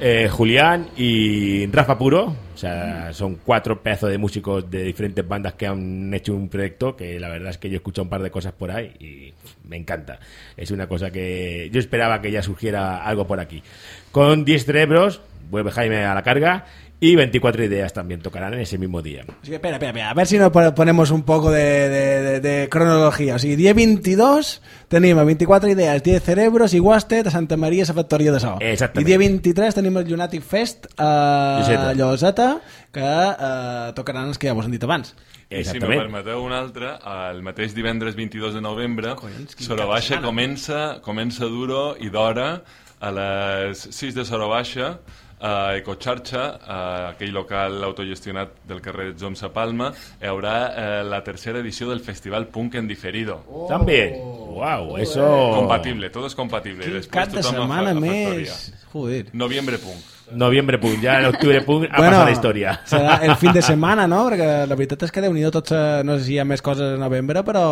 E: eh, Julián y Rafa Puro. O sea, son cuatro pedazos de músicos de diferentes bandas que han hecho un proyecto que la verdad es que yo he escuchado un par de cosas por ahí y me encanta. Es una cosa que yo esperaba que ya surgiera algo por aquí. Con 10 cerebros, vuelve Jaime a la carga. Y 24 ideas también tocarán en ese mismo día.
C: Así que, espera, espera, espera, a ver si nos pon- ponemos un poco de, de, de, de cronologia. O sigui, dia 22 tenim a 24 idees, 10 cerebros i Wasted a Santa Maria a la factoria de so.
E: Exactament.
C: I dia 23 tenim el Lunatic Fest a
E: Lloseta.
C: Lloseta, que eh, tocaran els que ja vos han dit abans.
B: I si me
E: Exactament.
B: permeteu un altre, el mateix divendres 22 de novembre,
C: Collons,
B: Sora
C: cap de
B: Baixa
C: setmana.
B: comença, comença duro i d'hora a les 6 de Sora Baixa a Ecocharxa, a aquell local autogestionat del carrer Jomsa Palma, hi haurà eh, la tercera edició del Festival Punk en diferido.
E: También. Wow, eso.
B: Compatible, todo es compatible.
C: Quin
B: Després
C: cap de setmana més. Joder.
B: Noviembre Punk.
E: Noviembre Punk, ya en octubre Punk ha pasado la historia.
C: serà el fin de setmana, no? Perquè la veritat és que déu nhi tots, eh, no sé si hi ha més coses a novembre, però...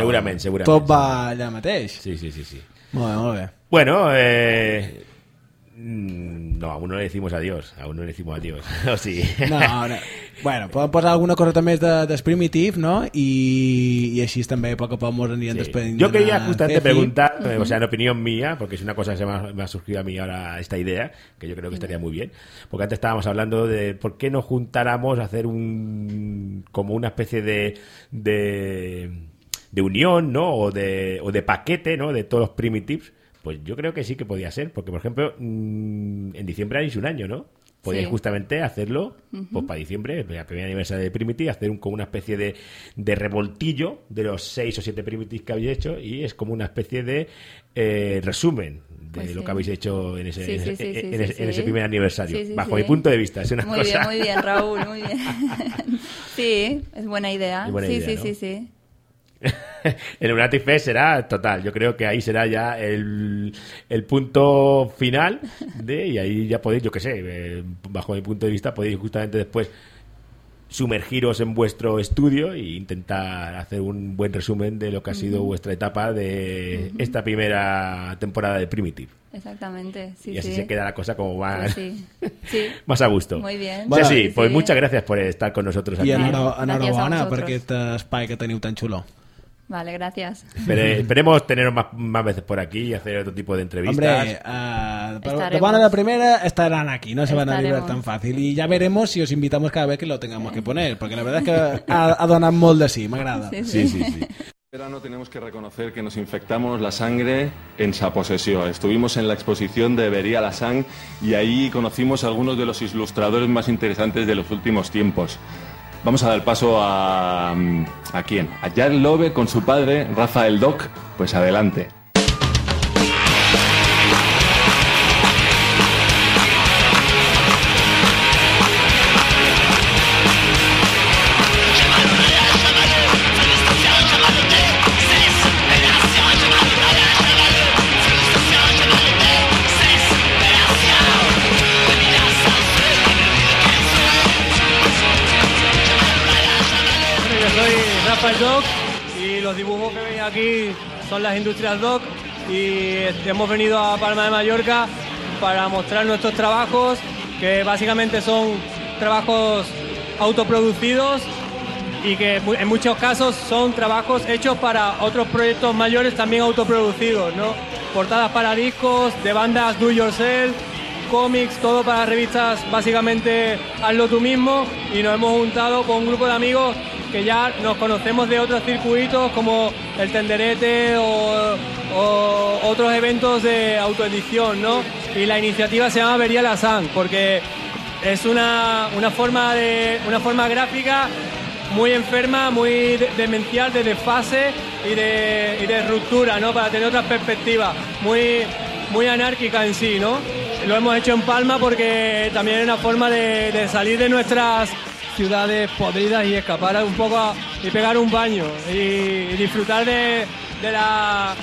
E: Segurament, segurament,
C: Tot va allà mateix.
E: Sí, sí, sí, sí.
C: Molt bé, molt bé.
E: Bueno, eh. Mm, No, aún no le decimos adiós. Aún no le decimos adiós. ¿O sí?
C: No, no. Bueno, podem posar alguna cosa més de, del Primitive, no? I, i així també a poc a poc mos anirem
E: Sí.
C: despedint.
E: Yo quería justamente preguntar, eh, o sea, en opinión mía, porque es una cosa que se me ha, me ha surgido a mí ahora esta idea, que yo creo que estaría muy bien, porque antes estábamos hablando de por qué no juntáramos a hacer un como una especie de de, de unión, ¿no? O de, o de paquete, ¿no? De todos los primitives. Pues yo creo que sí que podía ser, porque por ejemplo, mm, en diciembre hay un año, ¿no? podéis
D: Sí.
E: justamente hacerlo pues, para diciembre, el primer aniversario de Primitive, hacer un, como una especie de, de revoltillo de los seis o siete Primitives que habéis hecho y es como una especie de eh, resumen de
D: Pues
E: lo
D: sí.
E: que habéis hecho en ese,
D: Sí,
E: en
D: sí,
E: ese-
D: sí, sí,
E: en
D: sí,
E: ese- en
D: sí.
E: ese primer aniversario. Bajo mi punto de vista, es una
D: Muy
E: cosa...
D: bien, muy bien, Raúl, muy bien. sí, es buena idea.
E: Es buena
D: sí,
E: idea,
D: sí,
E: ¿no?
D: sí, sí.
E: el Lunatic Fest será total. Yo creo que ahí será ya el, el punto final de y ahí ya podéis, yo qué sé, eh, bajo mi punto de vista, podéis justamente después sumergiros en vuestro estudio e intentar hacer un buen resumen de lo que ha sido vuestra etapa de esta primera temporada de Primitive.
D: Exactamente, sí,
E: y así
D: sí.
E: se queda la cosa como más,
D: sí. Sí.
E: más a gusto.
D: Muy bien.
E: Bueno, sí,
D: Sí,
E: pues
D: sí.
E: muchas gracias por estar con nosotros aquí.
C: I enhora,
D: Gràcies a
C: enhorabona
D: vosaltres.
C: per aquest espai que teniu tan xulo.
D: Vale, gracias.
E: Espere- esperemos teneros más, más veces por aquí y hacer otro tipo de entrevistas.
C: Hombre, uh,
D: Estaremos.
C: buena la primera estarán aquí, no se van a librar tan fácil. Y ya veremos si os invitamos cada vez que lo tengamos que poner, porque la verdad es que ha, ha donat molt de sí, m'agrada.
D: Sí,
E: Sí, sí, sí.
B: verano tenemos que reconocer que nos infectamos la sangre en sa posesión. Estuvimos en la exposición de Vería la Sang y ahí conocimos a algunos de los ilustradores más interesantes de los últimos tiempos. Vamos a dar paso a... ¿A quién? A Jack Lobe con su padre, Rafael Doc. Pues adelante.
L: Son las Industrias Doc y hemos venido a Palma de Mallorca para mostrar nuestros trabajos que básicamente son trabajos autoproducidos y que en muchos casos son trabajos hechos para otros proyectos mayores también autoproducidos, ¿no? Portadas para discos, de bandas do yourself, cómics, todo para revistas, básicamente hazlo tú mismo y nos hemos juntado con un grupo de amigos que ya nos conocemos de otros circuitos como el Tenderete o, otros eventos de autoedición, ¿no? Y la iniciativa se llama Vería la Sang porque es una, una forma de una forma gráfica muy enferma, muy de- demencial, de desfase y de, ruptura, ¿no? Para tener otra perspectiva, muy, muy anárquica en sí, ¿no? Lo hemos hecho en Palma porque también es una forma de, salir de nuestras ciudades podridas y escapar un poco y pegar un baño y, y disfrutar de, de, la,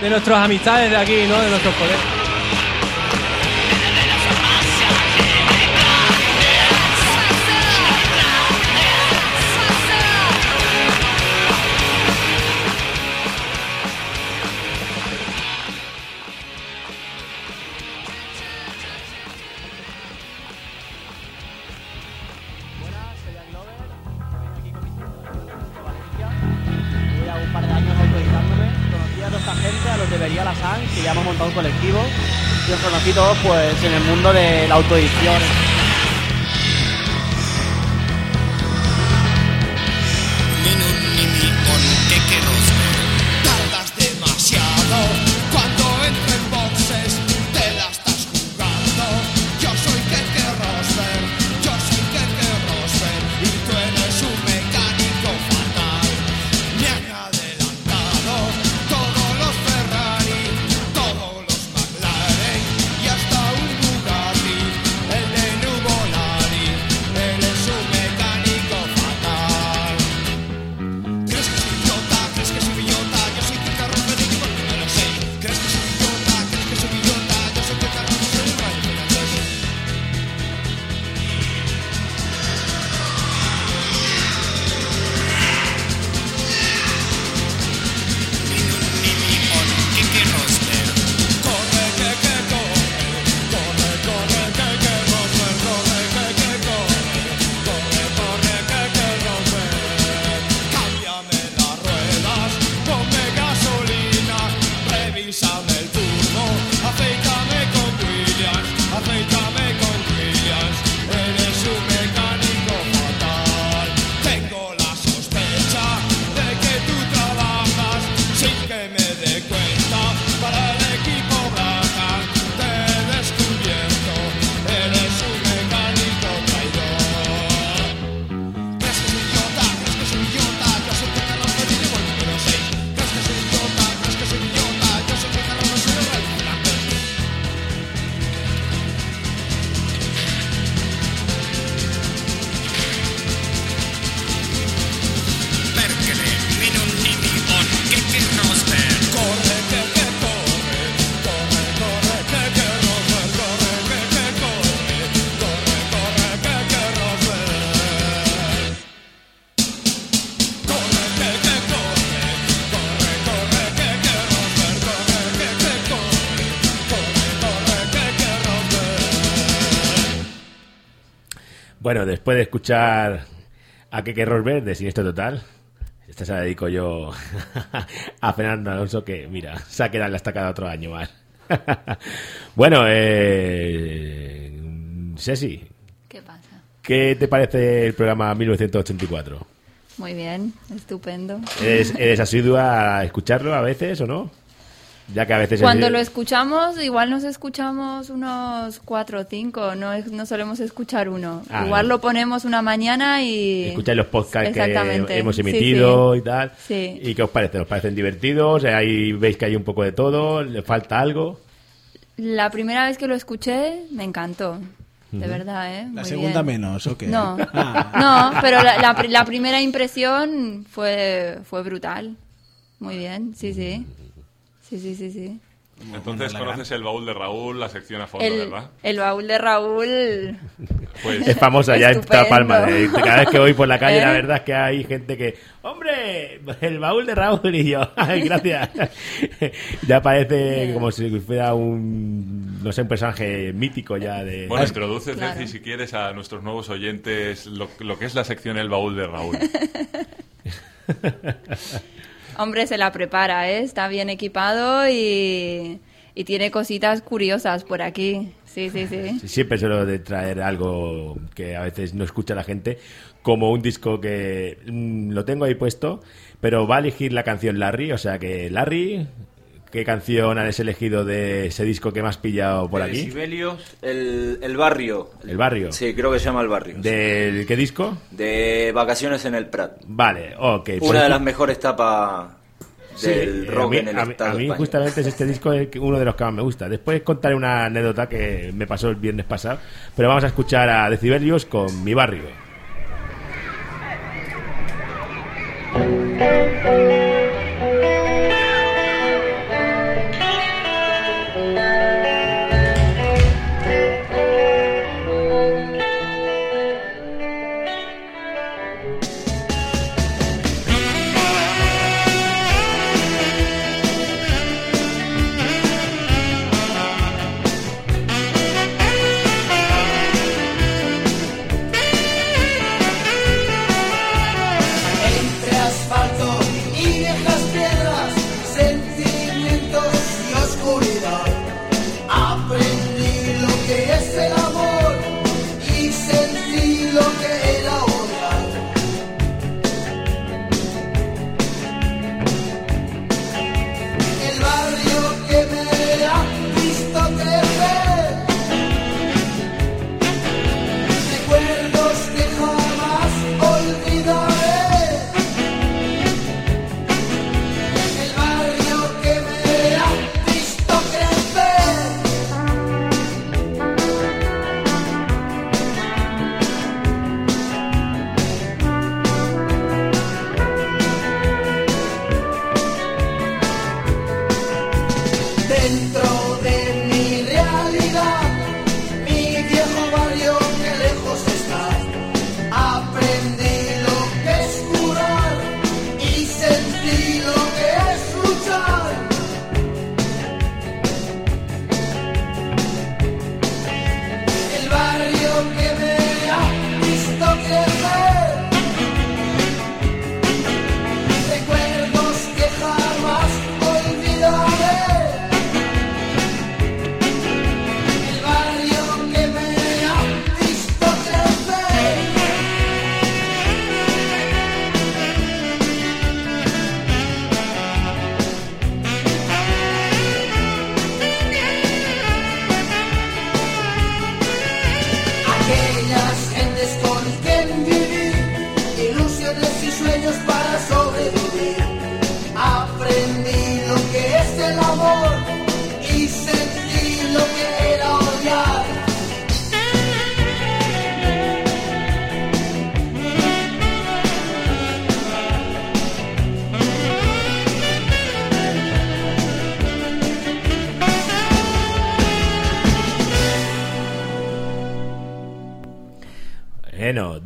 L: de nuestras amistades de aquí, ¿no? De nuestros colegas.
M: Pues en el mundo de la autoedición.
E: Después de escuchar a Keke Rosberg de Siniestro Total, esta se la dedico yo a Fernando Alonso, que mira, se ha quedado en la estacada otro año más. bueno, eh, Ceci,
D: ¿Qué pasa?
E: ¿qué te parece el programa 1984?
D: Muy bien, estupendo.
E: ¿Eres, eres asidua a escucharlo a veces o no? Ya que a veces...
D: Cuando lo escuchamos, igual nos escuchamos unos cuatro o cinco, no, es- no solemos escuchar uno.
E: Ah,
D: igual
E: no.
D: lo ponemos una mañana y...
E: Escucháis los podcasts que hemos emitido
D: sí.
E: y tal.
D: Sí.
E: ¿Y qué os parece? ¿Os parecen divertidos? Ahí veis que hay un poco de todo, le falta algo.
D: La primera vez que lo escuché, me encantó. De verdad, ¿eh?
C: La segunda
D: bien.
C: menos, ¿o qué?
D: No,
C: Ah.
D: no, pero la, la pri- la primera impresión fue, fue brutal. Muy bien, sí, sí. Sí, sí, sí, sí.
F: Entonces conoces el baúl de Raúl, la sección a fondo,
D: El,
F: ¿verdad?
D: el baúl de Raúl.
F: Pues-
E: Es famosa ya en toda. Palma. eh, Cada vez que voy por la calle,
D: ¿Eh?
E: la verdad es que hay gente que, hombre, el baúl de Raúl y yo, ay, gracias. ya parece como si fuera un, no sé, un personaje mítico ya de...
F: Bueno, introduce,
D: Claro.
F: Ceci, si quieres, a nuestros nuevos oyentes lo, lo que es la sección El baúl de Raúl.
D: Hombre, se la prepara, ¿eh? Está bien equipado y, tiene cositas curiosas por aquí. Sí, sí, sí.
E: Sí, Siempre suelo de traer algo que a veces no escucha la gente, como un disco que mm, lo tengo ahí puesto, pero va a elegir la canción Larry, o sea que Larry, ¿qué canción has elegido de ese disco que me has pillado por aquí?
N: Sibelius, el, el barrio.
E: El barrio.
N: Sí, creo que se llama El Barrio.
E: ¿Del qué disco?
N: De Vacaciones en el Prat.
E: Vale, ok.
N: Una
E: pues-
N: de las mejores tapas del rock
E: mí,
N: en el
E: a mí-
N: Estado
E: a mí justamente es este disco uno de los que más me gusta. Después contaré una anécdota que me pasó el viernes pasado, pero vamos a escuchar a Decibelios con Mi Barrio.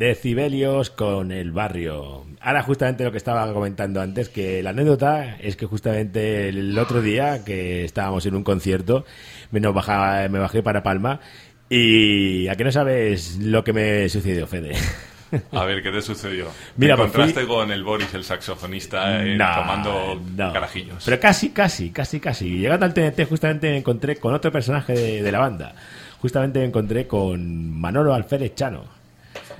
E: Decibelios con el barrio. Ahora justamente lo que estaba comentando antes, que la anécdota es que justamente el otro día que estábamos en un concierto, me, nos bajaba- me bajé para Palma Y a que no sabes lo que me sucedió, Fede.
F: A ver, ¿qué te sucedió?
E: Mira,
F: ¿Te
E: pues fui-
F: encontraste con el Boris, el saxofonista, eh,
E: No,
F: tomando
E: no.
F: carajillos?
E: Pero casi, casi, casi, casi. Llegando al TNT, justamente me encontré con otro personaje de, de la banda. Justamente me encontré con Manolo Alférez Chano.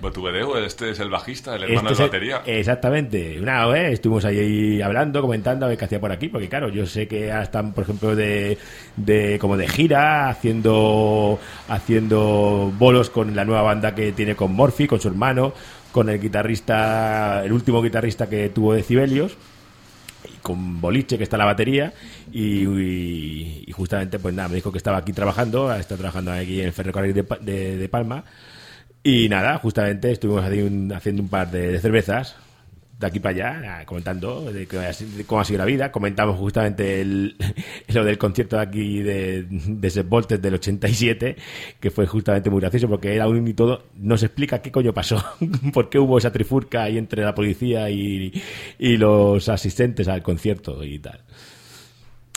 F: Botuvedeu, este es el bajista, el hermano
E: Este
F: de batería.
E: el- exactamente. Una vez estuvimos ahí hablando, comentando a ver qué hacía por aquí, porque claro, yo sé que están, por ejemplo, de, de como de gira, haciendo haciendo bolos con la nueva banda que tiene con Morphy, con su hermano, con el guitarrista, el último guitarrista que tuvo de Cibelios con Boliche que está en la batería y, y- y justamente pues nada me dijo que estaba aquí trabajando está trabajando aquí en el ferrocarril de, de- de Palma y nada justamente estuvimos haciendo un par de, cervezas de aquí para allá nada, comentando de, cómo ha sido la vida. Comentamos justamente el, lo del concierto de aquí de, de Sepp Voltes del 87 que fue justamente muy gracioso porque era un y todo nos explica qué coño pasó por qué hubo esa trifurca ahí entre la policía y, y los asistentes al concierto y tal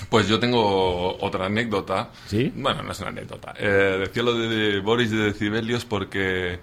F: Pues yo tengo otra anécdota.
E: ¿Sí?
F: Bueno, no es una anécdota. Eh, decía lo de, Boris de Decibelios porque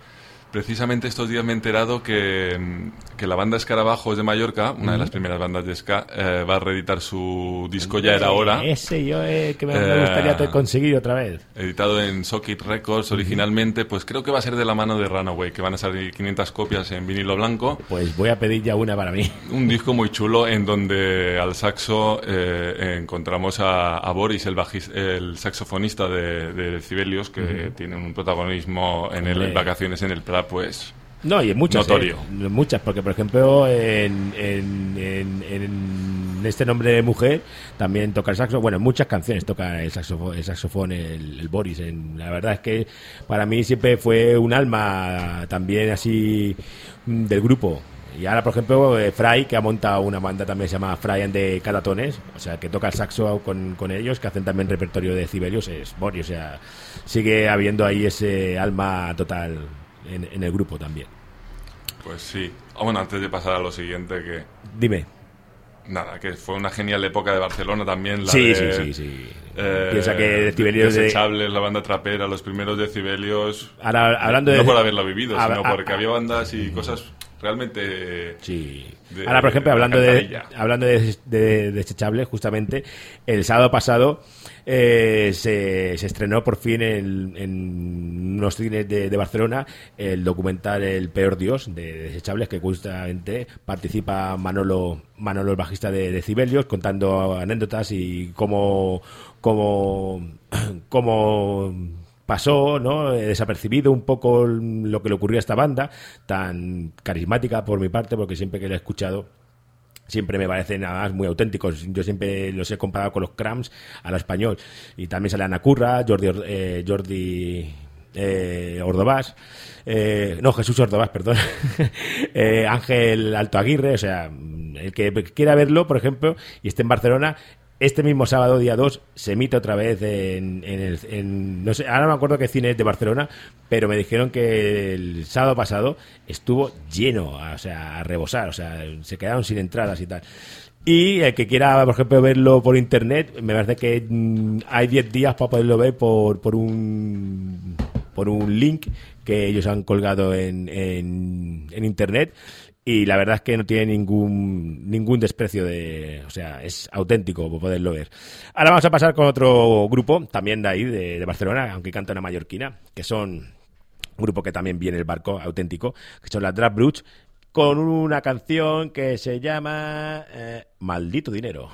F: precisamente estos días me he enterado que, mm, que la banda Escarabajos de Mallorca, una de las primeras bandas de ska, eh, va a reeditar su disco Ya era hora.
E: ese yo eh, que me, me
F: Eh,
E: gustaría conseguir otra vez
F: Editado en Socket Records originalmente, pues creo que va a ser de la mano de Runaway, que van a salir 500 copias en vinilo blanco.
E: pues voy a pedir ya una para mí
F: Un disco muy chulo en donde al saxo eh, encontramos a, a Boris, el, el saxofonista de, de Decibelios, que
E: Ujú.
F: tiene un protagonismo en el
E: Hombre.
F: Vacaciones en el Pues
E: No, y en muchas.
F: Notorio.
E: eh, en muchas, porque por ejemplo en, en, en- en este nombre de mujer también toca el saxo. Bueno, en muchas canciones toca el saxofón, el, saxofón, el, el Boris. En- la verdad es que para mí siempre fue un alma también así mm, del grupo. Y ahora, por ejemplo, eh, Fry, que ha montado una banda también se llama Fry and the Catatones, o sea, que toca el saxo con, con ellos, que hacen también repertorio de Cibelios, es Boris, o sea, sigue habiendo ahí ese alma total en, en el grupo también.
F: Pues sí. Ah, bueno, antes de pasar a lo siguiente, que
E: Dime.
F: nada, que fue una genial época de Barcelona también. La
E: Sí,
F: de,
E: sí, sí, sí.
F: eh,
E: Piensa que Decibelios de-
F: Desechables, la banda trapera, los primeros decibelios.
E: Ahora, hablando de-
F: No por haberlo vivido,
E: Ah,
F: sino
E: ah,
F: porque había bandas y cosas realmente.
E: Sí.
F: de-
E: Ahora, por ejemplo, hablando de, hablando de, de desechables, justamente, el sábado pasado eh, se, se estrenó por fin en, en unos cines de, de Barcelona el documental El Peor Dios de Desechables, que justamente participa Manolo, Manolo el bajista de Decibelios, contando anécdotas y cómo, cómo, cómo pasó, ¿no? Eh, desapercibido un poco lo que le ocurrió a esta banda, tan carismática por mi parte, porque siempre que la he escuchado siempre me parecen además muy auténticos. Yo siempre los he comparado con los Cramps a la español. Y también sale Ana Curra, Jordi, Or- eh, Jordi eh, Ordovás, eh, no, Jesús Ordovás, perdón, Ángel Alto Aguirre, o sea, el que quiera verlo, por ejemplo, y esté en Barcelona, este mismo sábado, día 2, se emite otra vez en, en el... en- no sé, ahora me acuerdo qué cine es de Barcelona, pero me dijeron que el sábado pasado estuvo lleno, o sea, a rebosar, o sea, se quedaron sin entradas y tal. Y el que quiera, por ejemplo, verlo por internet, me parece que mm, hay 10 días para poderlo ver por, por un por un link que ellos han colgado en, en, en internet y la verdad es que no tiene ningún ningún desprecio de o sea es auténtico poderlo ver ahora vamos a pasar con otro grupo también de ahí de, Barcelona aunque canta una mallorquina que son un grupo que también viene el barco auténtico que son las Drap Brutes con una canción que se llama eh, Maldito Dinero,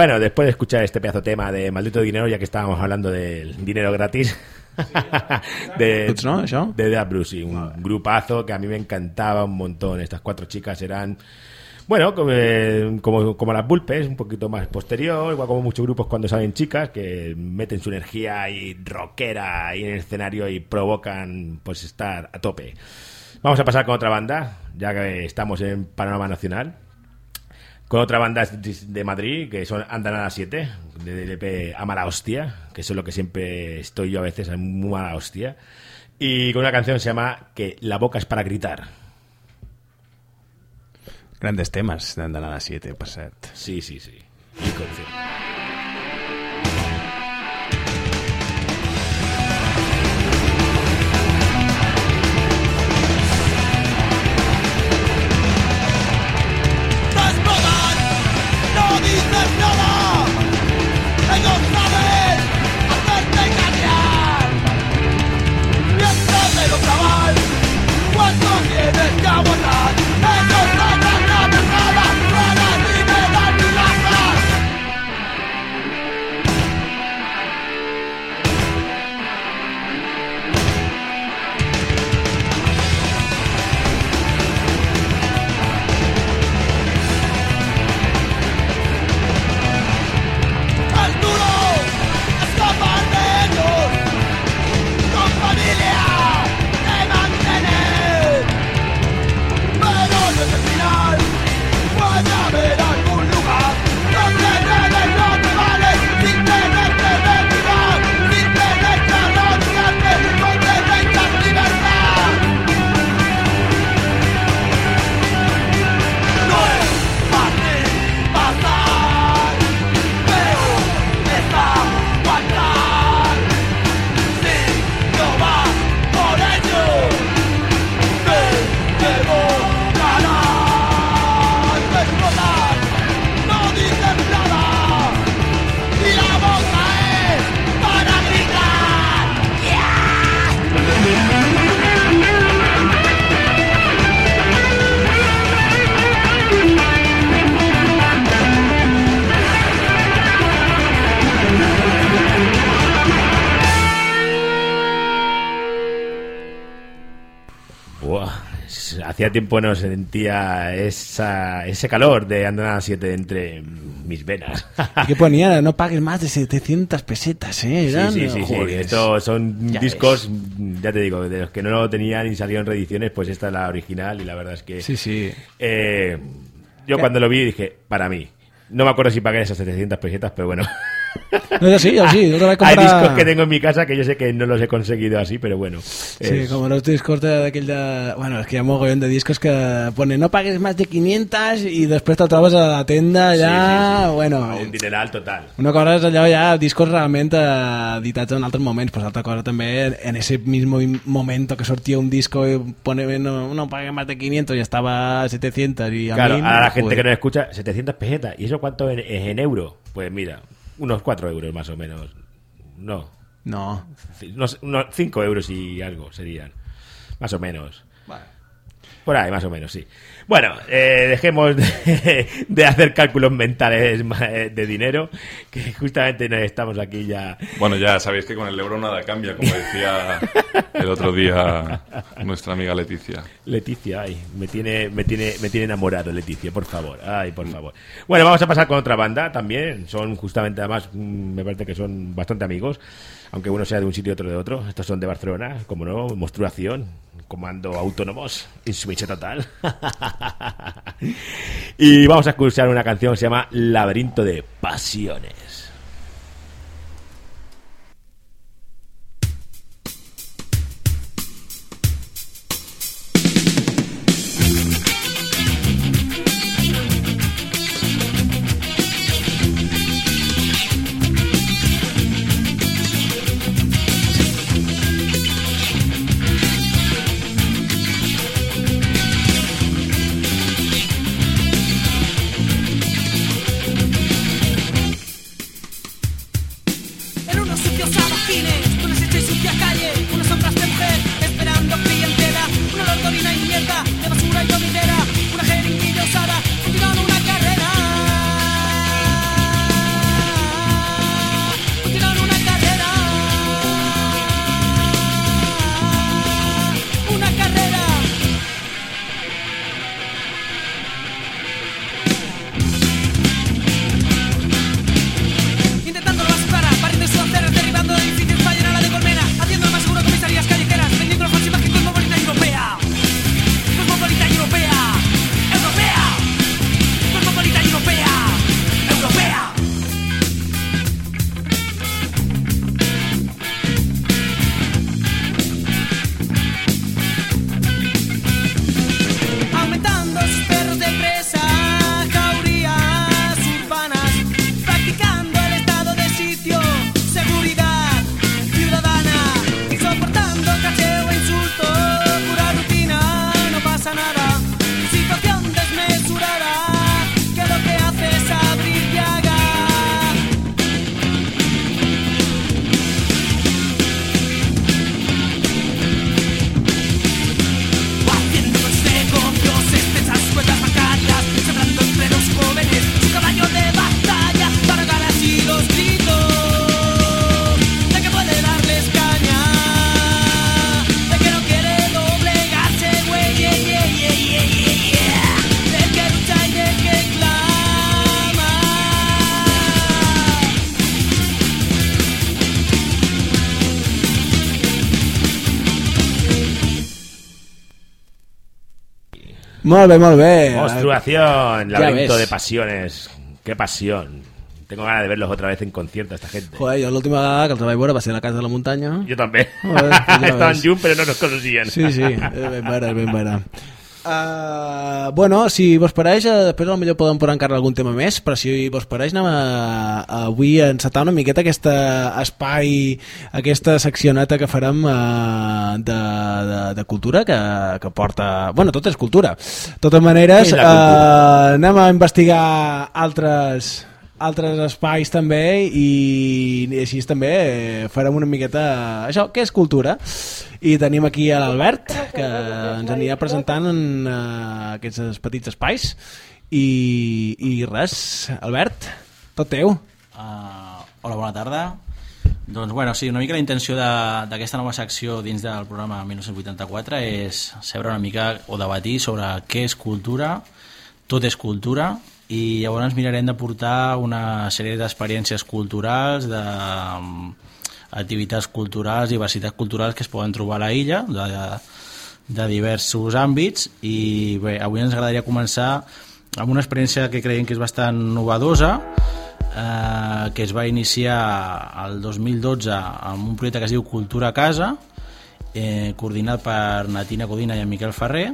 E: Bueno, después de escuchar este pedazo tema de Maldito Dinero, ya que estábamos hablando del dinero gratis, de,
C: no,
E: de Dead sí, un grupazo que a mí me encantaba un montón. Estas cuatro chicas eran, bueno, como, eh, como, como las Bulpes, un poquito más posterior, igual como muchos grupos cuando salen chicas que meten su energía y rockera ahí en el escenario y provocan pues estar a tope. Vamos a pasar con otra banda, ya que estamos en Panorama Nacional con otra banda de Madrid, que son Andanada 7, del EP A Mala Hostia, que eso es lo que siempre estoy yo a veces, en muy mala hostia. Y con una canción que se llama Que la boca es para gritar.
C: Grandes temes d'Andanada 7, per cert.
E: Sí, sí, sí.
H: Y
E: hacía tiempo no sentía esa, ese calor de Andanada 7 entre mis venas.
C: ¿Y qué ponía? No pagues más de 700 pesetas, ¿eh?
E: Sí,
C: Eran,
E: sí, sí, sí.
C: joder.
E: Estos son
C: Ya
E: discos, ya te digo, de los que no lo tenían y salieron reediciones, pues esta es la original y la verdad es que...
C: Sí, sí.
E: Eh, yo cuando lo vi dije, para mí. No me acuerdo si pagué esas 700 pesetas, pero bueno.
C: No, yo sí, yo sí. Yo te voy a
E: Hay
C: comprar...
E: discos que tengo en mi casa que yo sé que no los he conseguido así, pero bueno.
C: Sí,
E: es-
C: como los discos de aquell de... Bueno, es que hi ha mogollón de discos que pone no pagues más de 500 i després te'l trobes a la tenda
E: Sí,
C: ja...
E: sí, sí.
C: Bueno,
E: Un dineral total.
C: una cosa és allò ja discos realment eh, editats en altres moments, però altra cosa també en ese mismo momento que sortia un disco y pone no, no pague más de 500 y estaba a 700 y a
E: Claro,
C: mí,
E: a la gente
C: joder.
E: que nos escucha, 700 pesetas. ¿Y eso cuánto en- es en euro? Pues mira, unos 4 euros más o menos. No.
C: No.
E: C- Unos, unos 5 euros y algo serían. Más o menos. Por ahí, más o menos, sí. Bueno, eh, dejemos de, de hacer cálculos mentales eh, de dinero, que justamente estamos aquí ya.
F: Bueno, ya sabéis que con el euro nada cambia, como decía el otro día nuestra amiga Leticia.
E: Leticia, ay, me tiene, me tiene, me tiene enamorado Leticia, por favor, ay, por favor. Bueno, vamos a pasar con otra banda también, son justamente además, mm, me parece que son bastante amigos, aunque uno sea de un sitio y otro de otro. Estos son de Barcelona, como no, Monstruación, comando autónomos, insumiche total. y vamos a escuchar una canción que se llama Laberinto de Pasiones.
C: Molt bé, molt bé.
E: Monstruación, laberinto
C: ves.
E: de pasiones. Qué pasión. Tengo ganas de verlos otra vez en concierto, esta gente.
C: Joder, jo l'última vegada que els vaig veure va ser a la Casa de la Muntanya.
E: Yo también.
C: Joder, pues ves.
E: junts, pero no nos conocían.
C: Sí, sí, ben vera, ben vera. Uh, bueno, si vos pareix, eh, després potser podem posar encara algun tema més, però si vos pareix anem a, a avui a encetar una miqueta aquest espai, aquesta seccioneta que farem uh, de, de, de cultura que, que porta... Bueno, tot és cultura. De totes maneres, uh, anem a investigar altres altres espais també i, així també eh, farem una miqueta això, què és cultura? i tenim aquí a l'Albert que ens anirà presentant en uh, aquests petits espais i, i res, Albert tot teu
O: Uh, hola, bona tarda. Doncs, bueno, sí, una mica la intenció d'aquesta nova secció dins del programa 1984 és saber una mica o debatir sobre què és cultura, tot és cultura, i llavors mirarem de portar una sèrie d'experiències culturals, de mm, activitats culturals, diversitats culturals que es poden trobar a la illa, de, de, de diversos àmbits, i bé, avui ens agradaria començar amb una experiència que creiem que és bastant novedosa, eh, que es va iniciar el 2012 amb un projecte que es diu Cultura a Casa, eh, coordinat per Natina Codina i en Miquel Ferrer,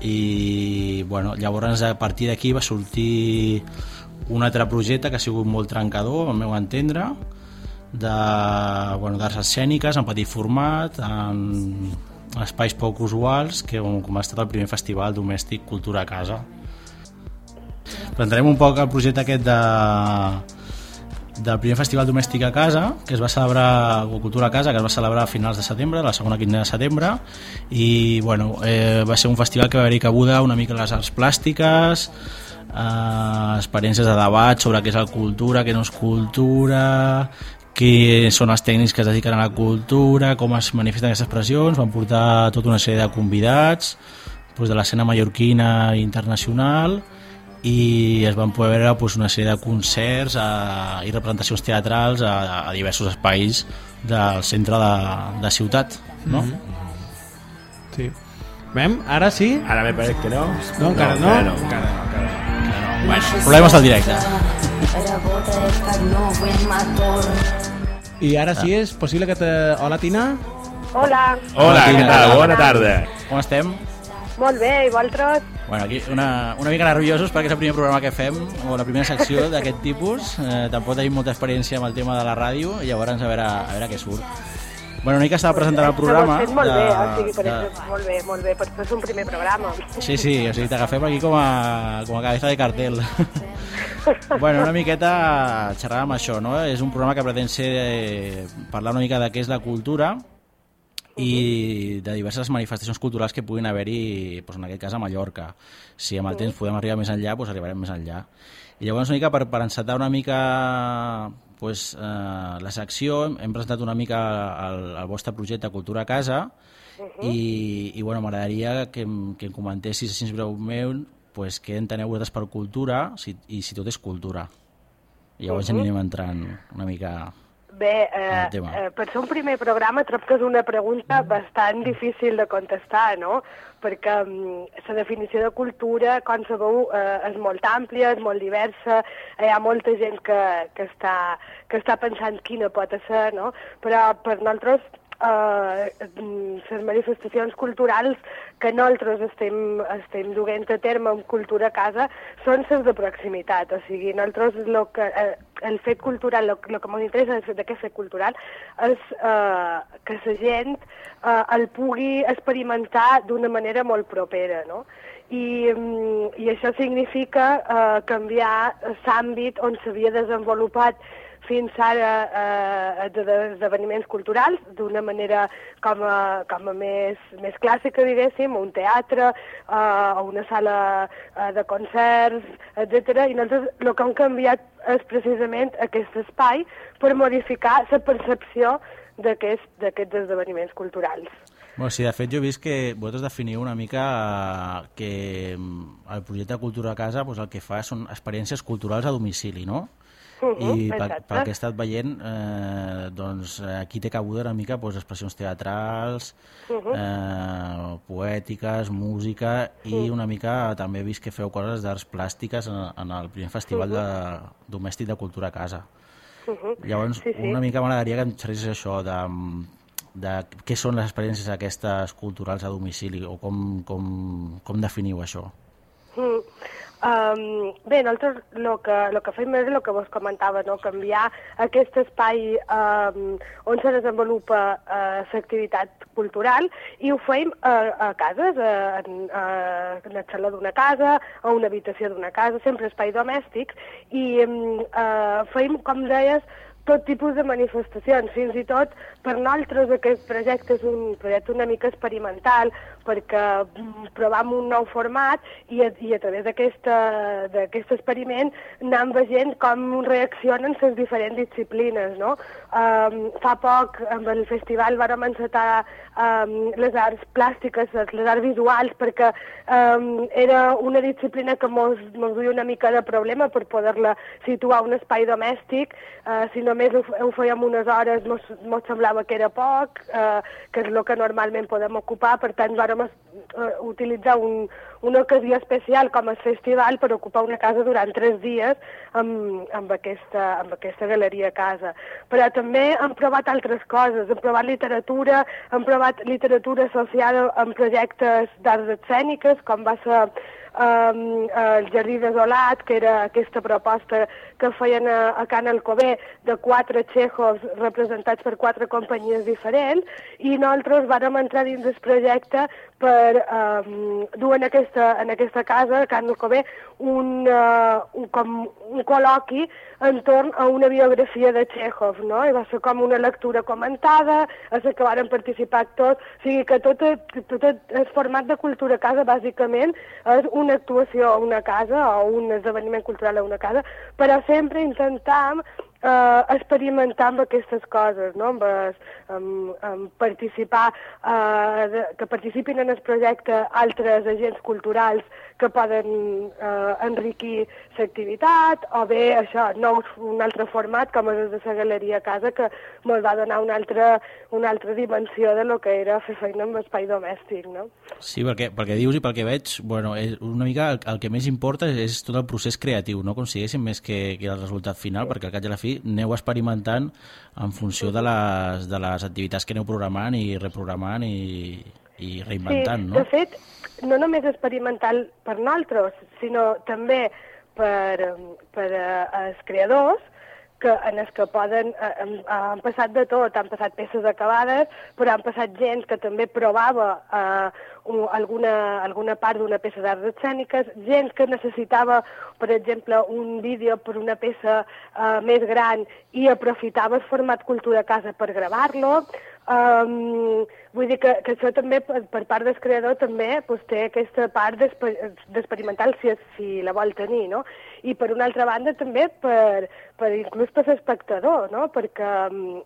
O: i bueno, llavors a partir d'aquí va sortir un altre projecte que ha sigut molt trencador, al meu entendre, de bueno, d'arts escèniques en petit format, en espais poc usuals, que com, ha estat el primer festival domèstic Cultura a Casa. Presentarem un poc el projecte aquest de, del primer festival domèstic a casa que es va celebrar, o Cultura a Casa que es va celebrar a finals de setembre, la segona quinzena de setembre i bueno, eh, va ser un festival que va haver-hi cabuda una mica les arts plàstiques eh, experiències de debat sobre què és la cultura, què no és cultura qui són els tècnics que es dediquen a la cultura, com es manifesten aquestes expressions, van portar tota una sèrie de convidats doncs, de l'escena mallorquina i internacional i es van poder veure doncs, una sèrie de concerts a, i representacions teatrals a, a diversos espais del centre de, de ciutat no?
C: Mhm. Sí. Vem, ara sí?
E: Ara me pareix que no.
C: No, encara no?
E: encara no, encara no, encara no.
O: Bueno, problemes del directe.
C: i ara sí és possible que te... Hola Tina
P: Hola,
E: Hola, què tal? Bona tarda.
O: Com estem?
P: Molt bé, i vosaltres?
O: Bueno, aquí una, una mica nerviosos perquè és el primer programa que fem, o la primera secció d'aquest tipus. Eh, tampoc tenim molta experiència amb el tema de la ràdio, i llavors a veure, a veure què surt. Bueno, una mica estava presentant el programa.
P: Ho molt bé, o sigui, per
O: de-
P: això, molt bé, molt bé, per això és un primer programa.
O: Sí, sí, o sigui, t'agafem aquí com a, com a cabeza de cartel. bueno, una miqueta xerrar amb això, no? És un programa que pretén ser eh, parlar una mica de què és la cultura i de diverses manifestacions culturals que puguin haver-hi, doncs, en aquest cas a Mallorca. Si amb el temps podem arribar més enllà, doncs arribarem més enllà. I llavors una mica per, per encetar una mica pues, eh, la secció, hem, presentat una mica el, el vostre projecte Cultura a Casa i, i bueno, m'agradaria que, em- que em comentessis així breument pues, què enteneu vosaltres per cultura si, i si tot és cultura. I llavors ja
P: Mhm.
O: anirem entrant una mica...
P: Bé, eh, eh, per ser un primer programa trobo que és una pregunta bastant difícil de contestar, no? Perquè mm, la definició de cultura, com sabeu, eh, és molt àmplia, és molt diversa, hi ha molta gent que, que, està, que està pensant quina pot ser, no? Però per nosaltres eh, les manifestacions culturals que nosaltres estem, estem duent a terme amb cultura a casa són les de proximitat, o sigui, nosaltres lo que, eh, el fet cultural, el, el que ens interessa és d'aquest fet cultural és eh, que la gent eh, el pugui experimentar d'una manera molt propera, no? I, mm, i això significa eh, canviar l'àmbit on s'havia desenvolupat fins ara eh, de, de esdeveniments culturals d'una manera com a, com a més, més clàssica, diguéssim, un teatre, eh, o una sala eh, de concerts, etc. I nosaltres el que hem canviat és precisament aquest espai per modificar la percepció d'aquest- d'aquests esdeveniments culturals.
O: Bueno, sí, de fet jo he vist que vosaltres definiu una mica eh, que mm, el projecte Cultura a Casa pues, el que fa són experiències culturals a domicili, no?
P: Mhm,
O: I pel,
P: exacte.
O: pel que he estat veient, eh, doncs aquí té cabuda una mica doncs, expressions teatrals,
P: Mhm.
O: eh, poètiques, música i
P: Mhm.
O: una mica també he vist que feu coses d'arts plàstiques en, en el primer festival
P: Mhm.
O: de, domèstic de cultura a casa.
P: Mhm.
O: Llavors,
P: Sí, sí.
O: una mica m'agradaria que em xerris això de, de què són les experiències aquestes culturals a domicili o com, com, com definiu això.
P: Mm. Um, bé, nosaltres el que, lo que fem és el que vos comentava, no? canviar aquest espai um, on se desenvolupa uh, l'activitat cultural i ho fem uh, a cases, en, uh, en el saló d'una casa, a una habitació d'una casa, sempre espai domèstics, i um, uh, fem, com deies, tot tipus de manifestacions, fins i tot per nosaltres aquest projecte és un projecte una mica experimental perquè mm, provam un nou format i a, i a través d'aquest experiment anem veient com reaccionen les diferents disciplines. No? Um, fa poc amb el festival vam encetar um, les arts plàstiques, les arts visuals, perquè um, era una disciplina que mos, mos duia una mica de problema per poder-la situar a un espai domèstic, uh, si només ho, ho fèiem unes hores mos, mos semblava que era poc, uh, que és el que normalment podem ocupar, per tant vàrem uh, utilitzar un, una ocasió especial com el festival per ocupar una casa durant tres dies amb, amb, aquesta, amb aquesta galeria a casa. Però també hem provat altres coses, hem provat literatura, hem provat literatura associada amb projectes d'arts escèniques, com va ser um, el Jardí Desolat, que era aquesta proposta que feien a, a Can Alcover de quatre txejos representats per quatre companyies diferents, i nosaltres vàrem entrar dins del projecte per um, dur en aquesta, en aquesta casa, a Can Alcover, un, uh, un, com un col·loqui entorn a una biografia de Chekhov, no? I va ser com una lectura comentada, a la que varen participar tots, o sigui que tot, tot el format de cultura casa bàsicament és una actuació a una casa o un esdeveniment cultural a una casa, però sempre intentam eh, experimentar amb aquestes coses, no? amb, es, amb, amb participar, eh, de, que participin en el projecte altres agents culturals que poden eh, enriquir l'activitat, o bé això, nous, un altre format com és el de la galeria a casa, que ens va donar una altra, una altra dimensió de lo que era fer feina amb espai domèstic. No?
O: Sí, perquè, perquè dius i pel que veig, bueno, és una mica el, el que més importa és tot el procés creatiu, no aconsegueixin més que, que el resultat final, perquè al cap i a la fi aneu experimentant en funció de les, de les activitats que aneu programant i reprogramant i, i reinventant,
P: sí,
O: no?
P: de fet, no només experimental per nosaltres, sinó també per, per eh, els creadors, que en els que poden, eh, han, han passat de tot, han passat peces acabades, però han passat gent que també provava eh, un, alguna, alguna part d'una peça d'arts escèniques, gent que necessitava, per exemple, un vídeo per una peça eh, més gran i aprofitava el format Cultura a Casa per gravar-lo, Um, vull dir que, que això també, per, part del creador, també pues, té aquesta part d'exper- d'experimental si, si la vol tenir, no? I per una altra banda també per, per inclús per l'espectador, no? Perquè um,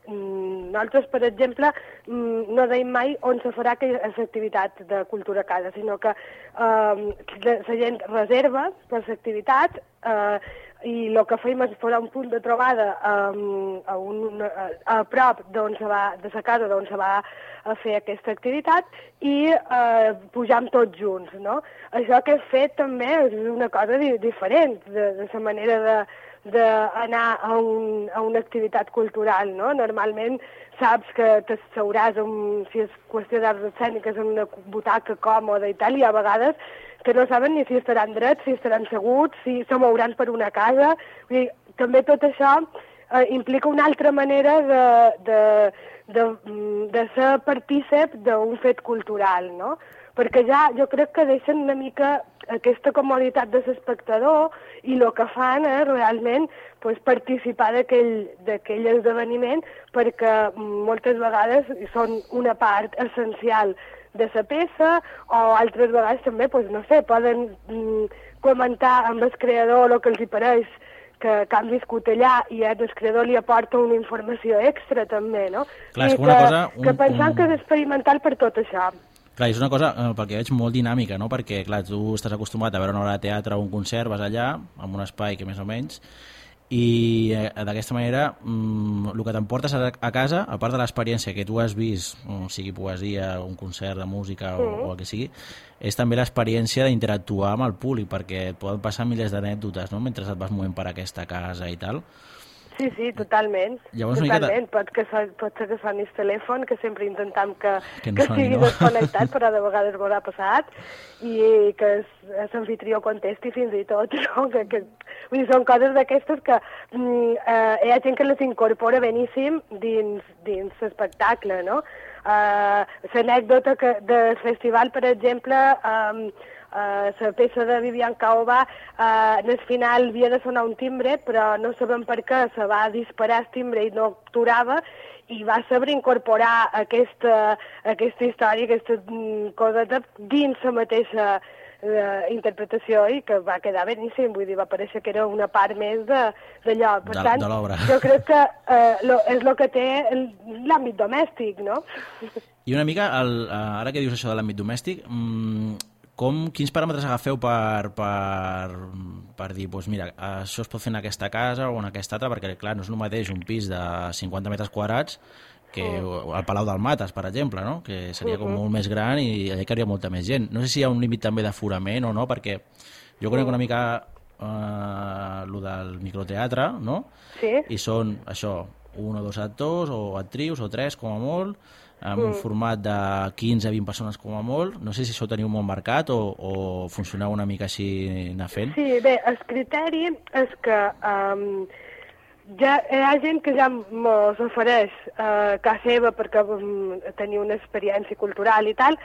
P: nosaltres, per exemple, um, no deim mai on se farà aquesta activitat de cultura a casa, sinó que um, la la gent reserva per l'activitat uh, i el que fem és posar un punt de trobada um, a, un, a, a prop d'on se va, de la casa d'on se va a fer aquesta activitat i eh, pujam tots junts, no? Això que he fet també és una cosa di diferent de, de la manera de d'anar a, un, a una activitat cultural, no? Normalment saps que t'asseuràs, si és qüestió d'arts escèniques, en una butaca còmoda i tal, i a vegades que no saben ni si estaran drets, si estaran seguts, si se mouran per una casa. Vull dir, també tot això eh, implica una altra manera de, de, de, mm, de ser partícip d'un fet cultural, no? Perquè ja jo crec que deixen una mica aquesta comoditat de l'espectador i el que fan és realment pues, participar d'aquell esdeveniment perquè mm, moltes vegades són una part essencial de la peça o altres vegades també, pues, no sé, poden mm, comentar amb el creador el que els hi pareix que, que han viscut allà i el creador li aporta una informació extra també, no?
O: Clar, és
P: I
O: com una
P: que,
O: cosa, un-
P: que pensant
O: un-
P: que és experimental per tot això.
O: Clar, és una cosa, eh, pel que veig, molt dinàmica, no? Perquè, clar, tu estàs acostumat a veure una obra de teatre o un concert, vas allà, en un espai que més o menys, i eh, d'aquesta manera mm, el que t'emportes a, a casa, a part de l'experiència que tu has vist, o sigui poesia, un concert de música o,
P: Mhm.
O: o el que sigui, és també l'experiència d'interactuar amb el públic, perquè et poden passar milers d'anècdotes no? mentre et vas movent per aquesta casa i tal.
P: Sí, sí, totalment.
O: Llavors, una miqueta-
P: totalment. Pot, que so, pot ser que soni el telèfon, que sempre intentam que,
O: Que no
P: que
O: soni,
P: estigui
O: no?
P: desconnectat, però de vegades m'ho ha passat, i que l'anfitrió contesti fins i tot, no? Que, que, vull dir, són coses d'aquestes que mm, eh, hi ha gent que les incorpora beníssim dins, dins l'espectacle, no? Uh, L'anècdota del festival, per exemple, um, Uh, la peça de Vivian Caoba uh, en el final havia de sonar un timbre però no sabem per què se va disparar el timbre i no actuava i va saber incorporar aquesta, aquesta història, aquesta mm, coseta dins la mateixa eh, interpretació i que va quedar beníssim, vull dir, va parèixer que era una part més de- d'allò. Per
O: De-
P: tant,
O: de
P: jo crec que eh, lo, és el que té l'àmbit domèstic, no?
O: I una mica, el, eh, ara que dius això de l'àmbit domèstic, mm, com, quins paràmetres agafeu per, per, per dir, doncs mira, això es pot fer en aquesta casa o en aquesta altra, perquè clar, no és el mateix un pis de 50 metres quadrats que el Palau del Mates, per exemple, no? que seria com molt més gran i allà caria molta més gent. No sé si hi ha un límit també d'aforament o no, perquè jo conec una mica eh, lo del microteatre, no?
P: Sí.
O: i són això, un o dos actors o actrius o tres com a molt amb un
P: Mm.
O: format de 15 a 20 persones com a molt no sé si això teniu molt marcat o, o funcioneu una mica així anar fent
P: Sí, bé, el criteri és que um, ja hi ha gent que ja mos ofereix uh, casa seva perquè um, teniu una experiència cultural i tal,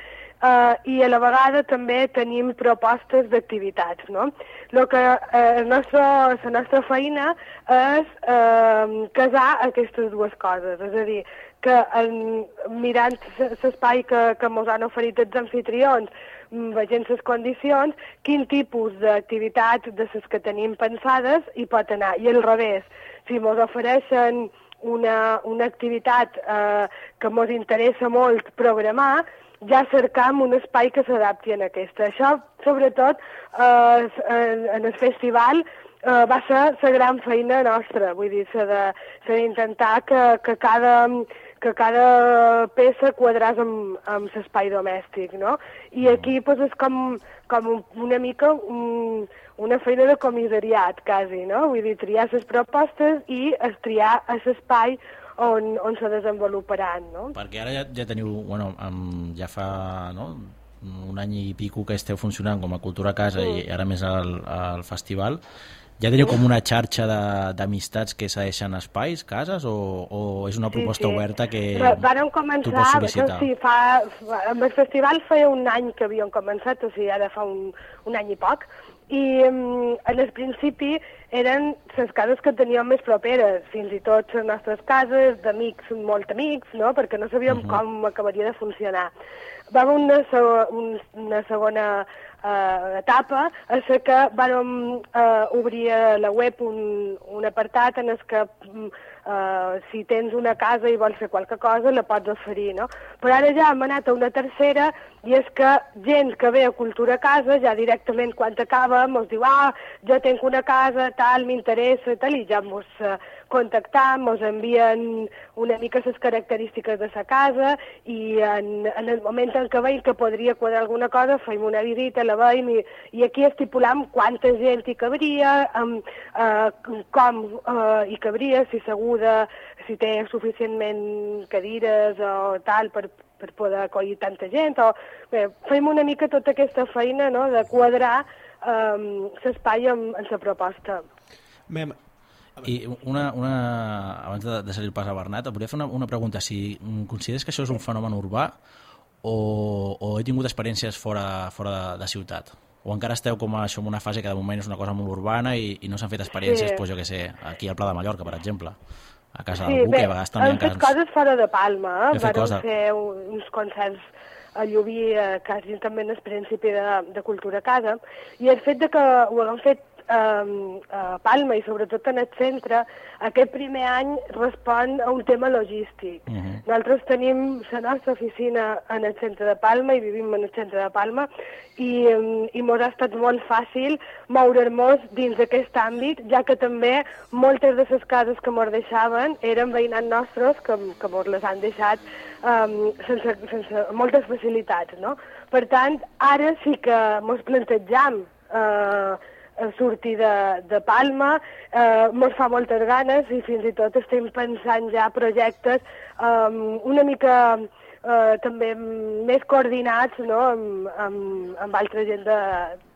P: uh, i a la vegada també tenim propostes d'activitats, no? Lo que uh, nostra, la nostra feina és uh, casar aquestes dues coses, és a dir, que en, mirant l'espai que, que mos han oferit els anfitrions, mm, veient les condicions, quin tipus d'activitat de les que tenim pensades hi pot anar. I al revés, si mos ofereixen una, una activitat eh, que mos interessa molt programar, ja cercam un espai que s'adapti a aquesta. Això, sobretot, eh, en, en el festival eh, va ser la gran feina nostra, vull dir, s'ha d'intentar que, que cada que cada peça quadràs amb, amb l'espai domèstic, no? I aquí pues, és com, com un, una mica un, una feina de comissariat, quasi, no? Vull dir, triar les propostes i es triar l'espai on, on se desenvoluparan, no?
O: perquè ara ja, ja teniu bueno, amb, ja fa no? un any i pico que esteu funcionant com a Cultura a Casa i ara més al, al festival ja teniu com una xarxa d'amistats que cedeixen espais, cases, o, o és una proposta oberta que
P: Va- Vàrem
O: tu
P: començar,
O: pots sol·licitar?
P: sí, fa, fa, amb el festival feia un any que havíem començat, o sigui, ara fa un, un any i poc, i um, en el principi eren les cases que teníem més properes, fins i tot les nostres cases, d'amics, molt amics, no?, perquè no sabíem
Q: Mhm.
P: com acabaria de funcionar. Va haver una, una segona eh, etapa és que vam eh, obrir a la web un, un apartat en el que mm, eh, si tens una casa i vols fer qualque cosa la pots oferir, no? Però ara ja hem anat a una tercera i és que gent que ve a Cultura a Casa ja directament quan acaba mos diu ah, jo tinc una casa, tal, m'interessa, tal, i ja mos eh, contactam, mos envien una mica les característiques de sa casa i en, en el moment en què veiem que podria quadrar alguna cosa fem una visita, la veiem i, i aquí estipulam quanta gent hi cabria, amb, eh, com eh, hi cabria, si s'aguda, si té suficientment cadires o tal per, per poder acollir tanta gent. O, bé, fem una mica tota aquesta feina no, de quadrar l'espai amb, amb la proposta.
C: Mem,
O: I una, una, abans de, de salir el pas a Bernat, et volia fer una, una pregunta. Si mm, consideres que això és un fenomen urbà o, o he tingut experiències fora, fora de, de ciutat? O encara esteu com a, això en una fase que de moment és una cosa molt urbana i, i no s'han fet experiències,
P: Sí.
O: pues, jo que sé, aquí al Pla de Mallorca, per exemple, a casa
P: Sí,
O: d'algú,
P: bé,
O: que a vegades també
P: hem fet
O: casos...
P: coses fora de Palma, eh? Vàrem
O: cosa.
P: fer un, uns concerts a Llubí, eh, quasi també en el principi de, de Cultura a Casa, i el fet de que ho haguem fet um, a Palma i sobretot en el centre, aquest primer any respon a un tema logístic.
O: Uh -huh.
P: Nosaltres tenim la nostra oficina en el centre de Palma i vivim en el centre de Palma i, i mos ha estat molt fàcil moure'ns dins d'aquest àmbit, ja que també moltes de les cases que mos deixaven eren veïnats nostres que, que mos les han deixat um, sense, sense moltes facilitats, no? Per tant, ara sí que mos plantejam eh, a sortir de, de Palma, eh, mos fa moltes ganes i fins i tot estem pensant ja projectes um, una mica eh, també més coordinats no? amb, amb, amb altra gent de,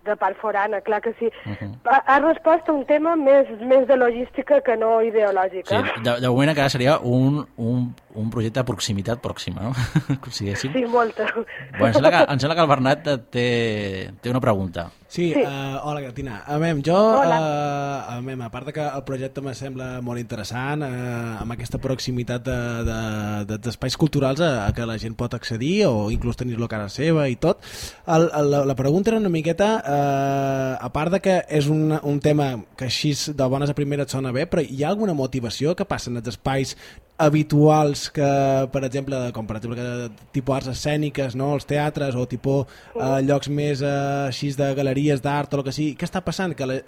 P: de part forana, clar que sí. Uh -huh. ha, respost a un tema més, més de logística que no
O: Sí,
P: ideològica.
O: de, de moment encara seria un, un, un projecte de proximitat pròxima, no? Com si diguéssim.
P: Sí, molta.
O: Bueno, em sembla, que, em sembla que el Bernat té, té una pregunta.
C: Sí, sí. Uh, hola, Gratina. A mem, jo, uh, a, mem, a part de que el projecte me sembla molt interessant, uh, amb aquesta proximitat d'espais de, de, d'espais culturals a, a que la gent pot accedir o inclús tenir-lo a casa seva i tot, el, el, la, la pregunta era una miqueta, uh, a part de que és un, un tema que així de bones a primera et sona bé, però hi ha alguna motivació que passen els espais habituals que, per exemple, com per exemple que, tipus arts escèniques, no? els teatres o tipus eh, llocs més eh, així de galeries d'art o el que sigui, què està passant? Que la,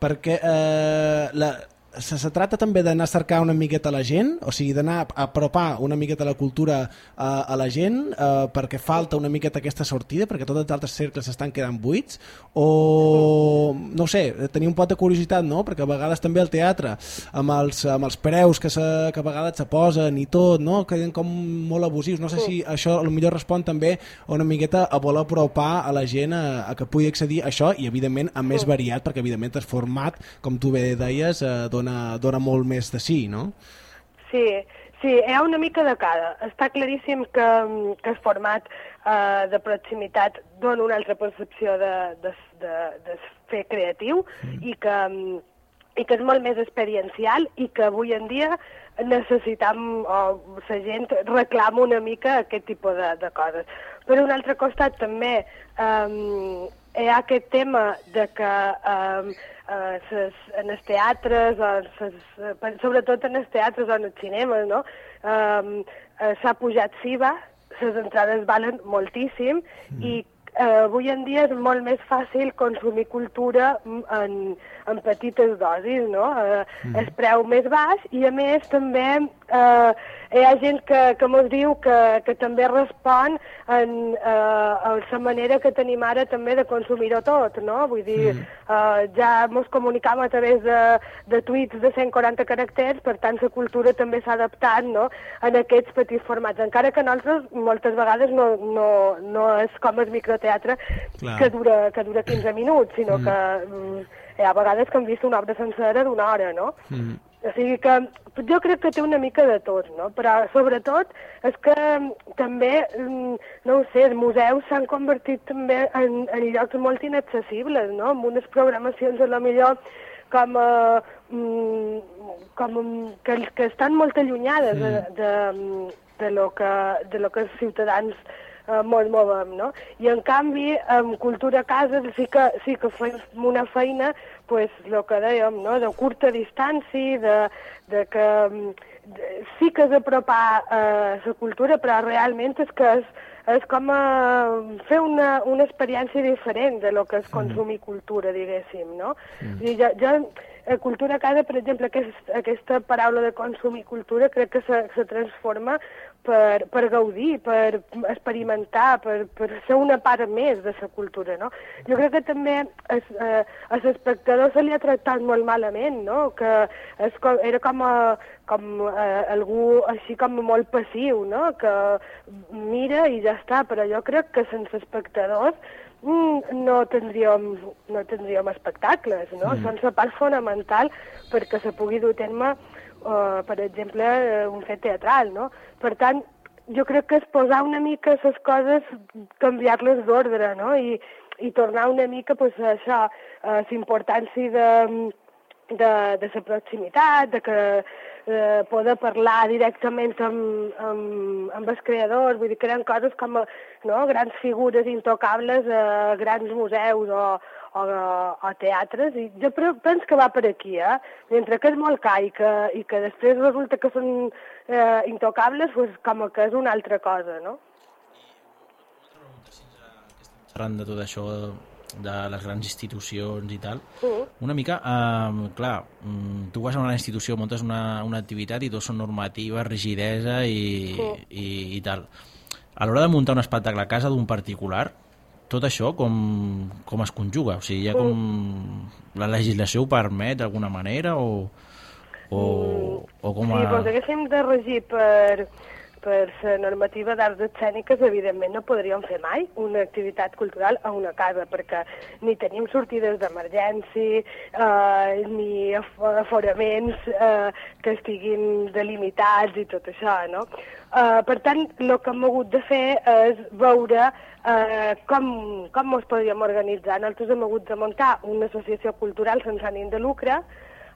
C: perquè eh, la, se, se trata també d'anar a cercar una miqueta la gent, o sigui, d'anar a apropar una miqueta la cultura a, a la gent, eh, perquè falta una miqueta aquesta sortida, perquè tots els altres cercles estan quedant buits, o no sé, tenir un pot de curiositat, no? Perquè a vegades també el teatre, amb els, amb els preus que, se, que a vegades se posen i tot, no? Queden com molt abusius. No sé si això millor respon també una miqueta a voler apropar a la gent a, a que pugui accedir a això i, evidentment, a més variat, perquè, evidentment, el format, com tu bé deies, eh, dona, dona molt més de sí, no?
P: Sí, sí, hi ha una mica de cada. Està claríssim que, que el format eh, de proximitat dona una altra percepció de, de, de, de fer creatiu mm. i que i que és molt més experiencial i que avui en dia necessitam, o la gent reclama una mica aquest tipus de, de coses. Per un altre costat també um, hi ha aquest tema de que um, uh, ses, en els teatres, o ses, uh, sobretot en els teatres o en els cinemes, no? um, s'ha pujat SIVA, les entrades valen moltíssim mm. i eh, avui en dia és molt més fàcil consumir cultura en, en petites dosis, no? Eh, mm. El preu més baix i, a més, també eh, hi ha gent que, que mos diu que, que també respon en eh, a la manera que tenim ara també de consumir-ho tot, no? Vull dir, mm. eh, ja mos comunicam a través de, de tuits de 140 caràcters, per tant, la cultura també s'ha adaptat, no?, en aquests petits formats, encara que nosaltres moltes vegades no, no, no és com el microteatre
C: Clar.
P: que dura, que dura 15 minuts, sinó
C: Mm.
P: mm. que mm, hi ha vegades que hem vist una obra sencera d'una hora, no?
C: Mm.
P: O sigui que jo crec que té una mica de tot, no? Però sobretot és que mm, també, mm, no ho sé, els museus s'han convertit també en, en llocs molt inaccessibles, no? Amb unes programacions a la millor com, a, mm, com mm, que, que estan molt allunyades de, de, mm, de, lo que, de lo que els ciutadans eh, molt movem, no? I en canvi, amb Cultura a Casa sí que, sí que fem una feina, pues, el que dèiem, no? de curta distància, de, de que mm, de, sí que és apropar eh, la cultura, però realment és que és, és com a fer una, una experiència diferent de lo que és consumir cultura, diguéssim, no? Mm. I jo, jo, a Cultura a Casa, per exemple, aquest, aquesta paraula de consumir cultura crec que se, se transforma per, per gaudir, per experimentar, per, per ser una part més de la cultura, no? Jo crec que també es, eh, a l'espectador se li ha tractat molt malament, no? Que com, era com, a, com eh, algú així com molt passiu, no? Que mira i ja està, però jo crec que sense espectadors mm, no tindríem, no tindríem espectacles, no?
C: Mm.
P: Són la part fonamental perquè se pugui dur a terme, uh, per exemple, eh, un fet teatral, no? Per tant, jo crec que és posar una mica les coses, canviar-les d'ordre, no? I, i tornar una mica pues, això, a la importància de, de, de la proximitat, de que eh, poder parlar directament amb, amb, amb els creadors, vull dir que eren coses com no, grans figures intocables a grans museus o, o, o teatres, i jo penso que va per aquí, eh? Mentre que és molt car i que, i que després resulta que són eh, intocables, pues, com que és una altra cosa, no?
O: Parlant de tot això de les grans institucions i tal,
P: Mm.
O: una mica, eh, clar, mm, tu vas a una institució, muntes una, una activitat i tot són normatives, rigidesa i,
P: Sí.
O: i, i tal. A l'hora de muntar un espectacle a casa d'un particular, tot això com, com es conjuga? O sigui, ha com... La legislació ho permet d'alguna manera o, o, o com a...
P: ens haguéssim de regir per, per la normativa d'arts escèniques, evidentment no podríem fer mai una activitat cultural a una casa, perquè ni tenim sortides d'emergència, eh, ni af- aforaments eh, que estiguin delimitats i tot això, no? Eh, per tant, el que hem hagut de fer és veure eh, com, com ens podríem organitzar. Nosaltres hem hagut de muntar una associació cultural sense ànim de lucre,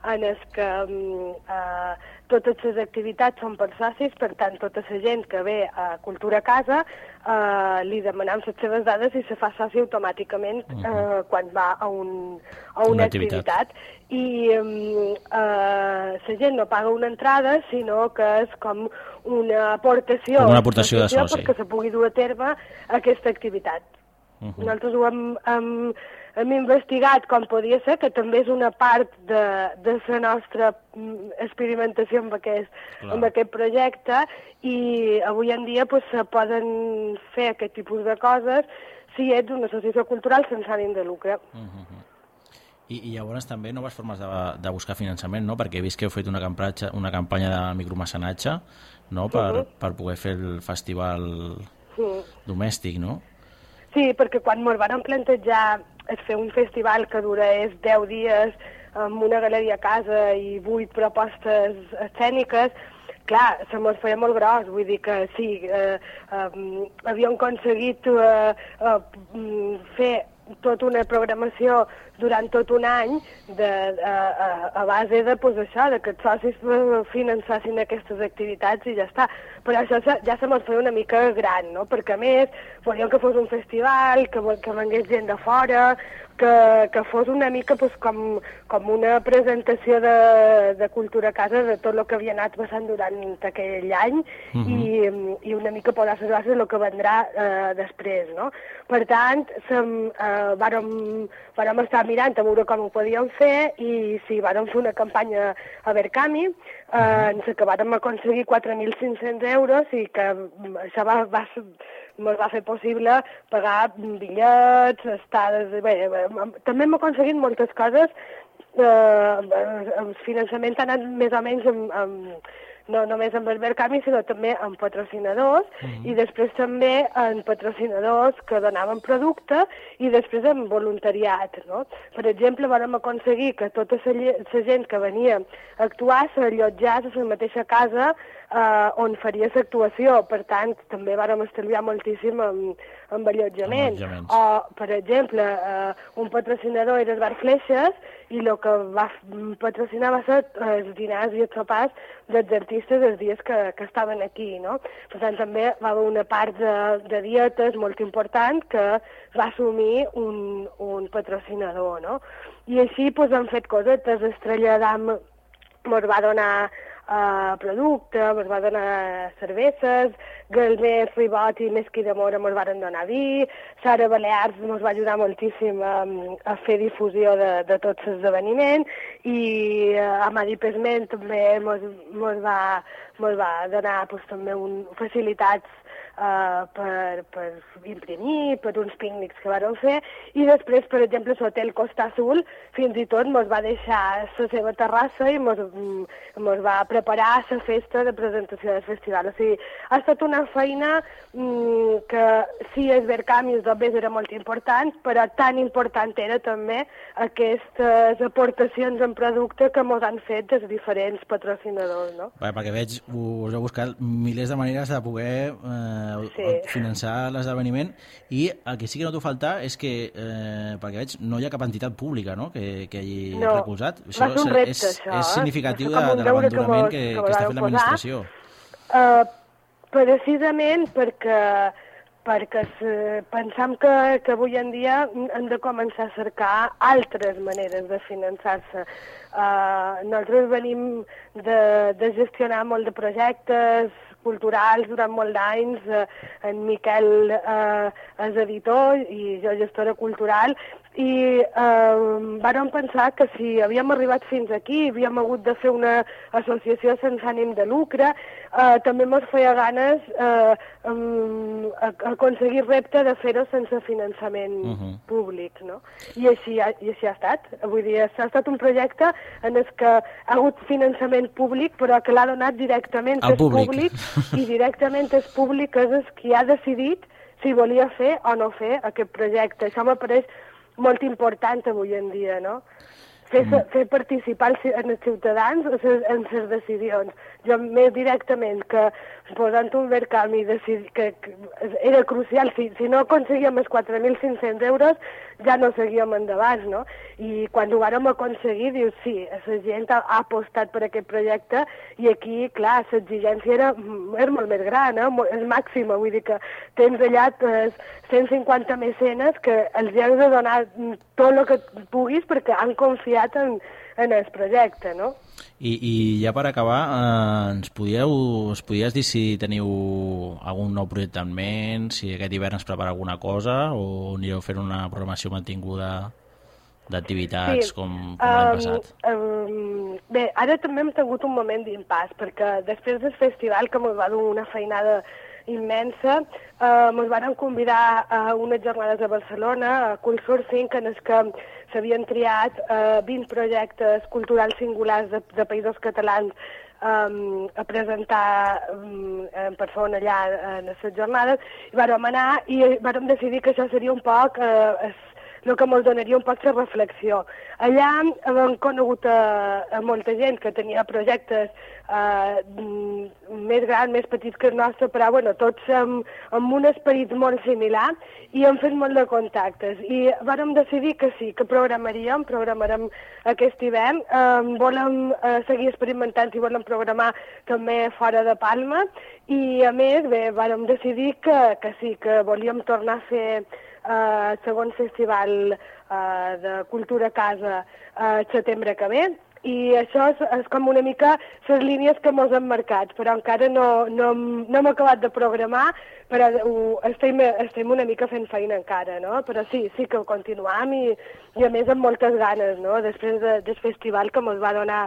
P: en el que mm, eh, totes les activitats són per socis, per tant, tota la gent que ve a Cultura a Casa eh, li demanem les seves dades i se fa soci automàticament eh, quan va a, un, a una,
O: Una activitat.
P: activitat. I eh, la gent no paga una entrada, sinó que és com una aportació,
O: Com una aportació de soci.
P: perquè se pugui dur a terme aquesta activitat.
O: Mhm.
P: Nosaltres ho hem, hem, hem investigat com podia ser, que també és una part de, de la nostra mm, experimentació amb aquest,
O: Clar.
P: amb aquest projecte i avui en dia pues, se poden fer aquest tipus de coses si ets una associació cultural sense ànim de lucre.
O: I, I llavors també noves formes de, de buscar finançament, no? perquè he vist que heu fet una campanya, una campanya de micromecenatge no? per,
P: Mhm.
O: per poder fer el festival
P: Mm.
O: domèstic, no?
P: Sí, perquè quan ens van plantejar es fer un festival que durés 10 dies amb una galeria a casa i 8 propostes escèniques, clar, se mos feia molt gros, vull dir que sí, eh, eh, havíem aconseguit eh, eh, mm, fer tota una programació durant tot un any de, a, a, a base de, pues, això, de que els socis eh, finançassin aquestes activitats i ja està. Però això se- ja se mos feia una mica gran, no? Perquè a més volíem que fos un festival, que, que vengués gent de fora, que, que fos una mica pues, com, com una presentació de, de cultura a casa de tot el que havia anat passant durant aquell any
Q: Mhm.
P: i, i una mica posar les bases del que vendrà eh, després, no? Per tant, sem, eh, vàrem, vàrem estar mirant a veure com ho podíem fer i sí, vàrem fer una campanya a Verkami eh, en la que vàrem aconseguir 4.500 euros i que això va, va, ens va fer possible pagar bitllets, estades... Bé, bé, també hem aconseguit moltes coses eh, el finançament ha anat més o menys amb, amb, no només amb el Verkami, sinó també amb patrocinadors i després també en patrocinadors que donaven producte i després en voluntariat. No? Per exemple, vam aconseguir que tota la gent que venia a actuar s'allotjés a la mateixa casa eh, on faria l'actuació. Per tant, també vàrem estalviar moltíssim amb, amb allotjament. O, per exemple, eh, un patrocinador era el Bar Fleixes i el que va patrocinar va ser eh, els dinars i els sopars dels artistes els dies que, que estaven aquí, no? Per tant, també va haver una part de, de dietes molt important que va assumir un, un patrocinador, no? I així doncs, han fet cosetes, Estrella d'Am ens va donar uh, producte, ens va donar cerveses, Galmés, Ribot i Mesquí de Mora ens van donar vi, Sara Balears ens va ajudar moltíssim a, a fer difusió de, de tot l'esdeveniment i uh, Amadi Pesment també ens va, mos va donar pues, també un, facilitats uh, per, per imprimir, per uns pícnics que vàrem fer, i després, per exemple, l'hotel Costa Azul fins i tot mos va deixar la seva terrassa i mos, mm, va preparar la festa de presentació del festival. O sigui, ha estat una feina mm, que sí, el Verkami també era molt important, però tan important era també aquestes aportacions en producte que ens han fet dels diferents patrocinadors, no?
O: Perquè, perquè veig, us heu buscat milers de maneres de poder eh,
P: Sí.
O: finançar l'esdeveniment i el que sí que no t'ho faltar és que, eh, perquè veig, no hi ha cap entitat pública no? que, que hagi
P: No,
O: recolzat.
P: ser un repte,
O: és,
P: això,
O: és
P: eh?
O: significatiu de, de l'abandonament que,
P: que
O: que, està fent l'administració.
P: Uh, precisament perquè perquè se- pensam que, que avui en dia hem de començar a cercar altres maneres de finançar-se. Uh, nosaltres venim de, de gestionar molt de projectes culturals durant molt d'anys. Uh, en Miquel uh, és editor i jo gestora cultural i eh, vàrem pensar que si havíem arribat fins aquí, havíem hagut de fer una associació sense ànim de lucre, eh, també ens feia ganes eh, um, aconseguir repte de fer-ho sense finançament uh
O: Mhm.
P: -huh. públic, no? I així, ha, I així ha estat. Vull dir, ha estat un projecte en el que ha hagut finançament públic, però que l'ha donat directament
O: Al públic.
P: públic i directament el públic és el qui ha decidit si volia fer o no fer aquest projecte. Això m'apareix molt important avui en dia, no? Fer, mm. fer participar en els ciutadans en les decisions. Jo més directament que posant un Verkam i decidir que, que era crucial, si, si no aconseguíem els 4.500 euros ja no seguíem endavant, no? I quan ho vàrem aconseguir, dius, sí, la gent ha, apostat per aquest projecte i aquí, clar, l'exigència era, era molt més gran, eh? És màxima, vull dir que tens allà eh, 150 mecenes que els has de donar mm, tot el que puguis perquè han confiat en, en el projecte, no?
O: I, I ja per acabar, eh, ens, podíeu, ens podies dir si teniu algun nou projecte en ment, si aquest hivern es prepara alguna cosa o anireu fent una programació mantinguda d'activitats
P: Sí,
O: com, com l'any
P: Um,
O: passat?
P: um, bé, ara també hem tingut un moment d'impàs, perquè després del festival, que ens va donar una feinada immensa, eh, ens van convidar a unes jornades a Barcelona, a Culsurfing, en els que s'havien triat eh, 20 projectes culturals singulars de, de països catalans um, a presentar um, en persona allà en les jornades, i vàrem anar i vàrem decidir que això seria un poc eh, el que ens donaria un poc de reflexió. Allà hem conegut a, a molta gent que tenia projectes eh, més grans, més petits que el nostre, però bueno, tots amb, amb un esperit molt similar i hem fet molt de contactes. I vàrem decidir que sí, que programaríem, programarem aquest hivern. Eh, volem eh, seguir experimentant i volem programar també fora de Palma i a més, bé, vàrem decidir que, que sí, que volíem tornar a fer eh, segon festival eh, de cultura a casa eh, setembre que ve i això és, és com una mica les línies que mos hem marcat, però encara no, no, no hem acabat de programar, però ho, estem, estem una mica fent feina encara, no? Però sí, sí que ho continuam i, i a més amb moltes ganes, no? Després de, del festival que mos va donar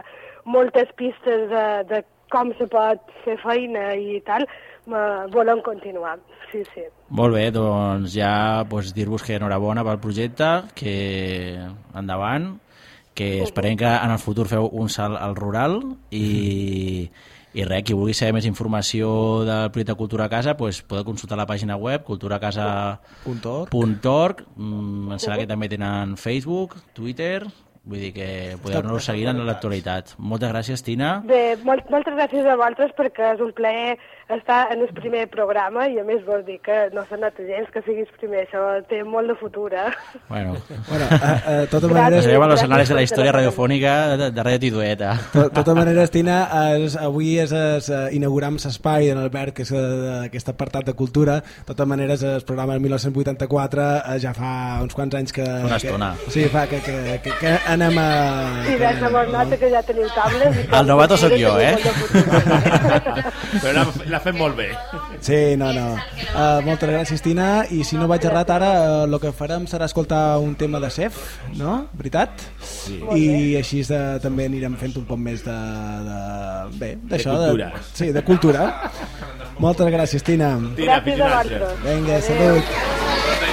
P: moltes pistes de, de com se pot fer feina i tal, volem continuar, sí, sí.
O: Molt bé, doncs ja doncs, dir-vos que enhorabona pel projecte, que endavant, que esperem que en el futur feu un salt al rural i, i res, qui vulgui saber més informació del projecte Cultura a Casa doncs podeu consultar la pàgina web culturacasa.org mm, em sembla que també tenen Facebook, Twitter vull dir que podeu anar-ho seguint en l'actualitat moltes gràcies Tina
P: Bé, molt, moltes gràcies a vosaltres perquè és un plaer estar en el primer programa i a més vols dir que no s'ha nota gens que siguis primer, això té molt de futur, eh?
O: bueno,
C: bueno a, a, tota manera
O: Serem a los anales de la història radiofònica de, de Radio Tidueta
C: De tota manera, Tina, és, avui és, és uh, inauguram l'espai en Albert, que és uh, aquest apartat de cultura. De tota manera, és el programa del 1984, uh, ja fa uns quants anys que...
O: Una
C: que,
O: estona.
C: Sí, fa que, que, que, que anem a...
P: I de nota que ja teniu tables.
O: El novato sóc jo, eh?
P: de.
E: Però l'ha fet molt bé.
C: Sí, no, no. Uh, moltes gràcies, Tina. I si no vaig errat ara, uh, el que farem serà escoltar un tema de Cef, no? Veritat?
E: Sí.
C: I així de, també anirem fent un poc més de... de bé, d'això.
E: cultura.
C: De, sí, de cultura. Moltes gràcies, Tina.
E: Tina, Gràcies a vosaltres.
C: Vinga,
E: Adéu.
C: salut.
B: Bueno,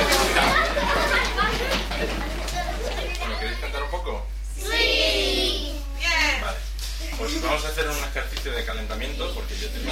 B: Vamos a hacer un ejercicio de calentamiento porque yo tengo...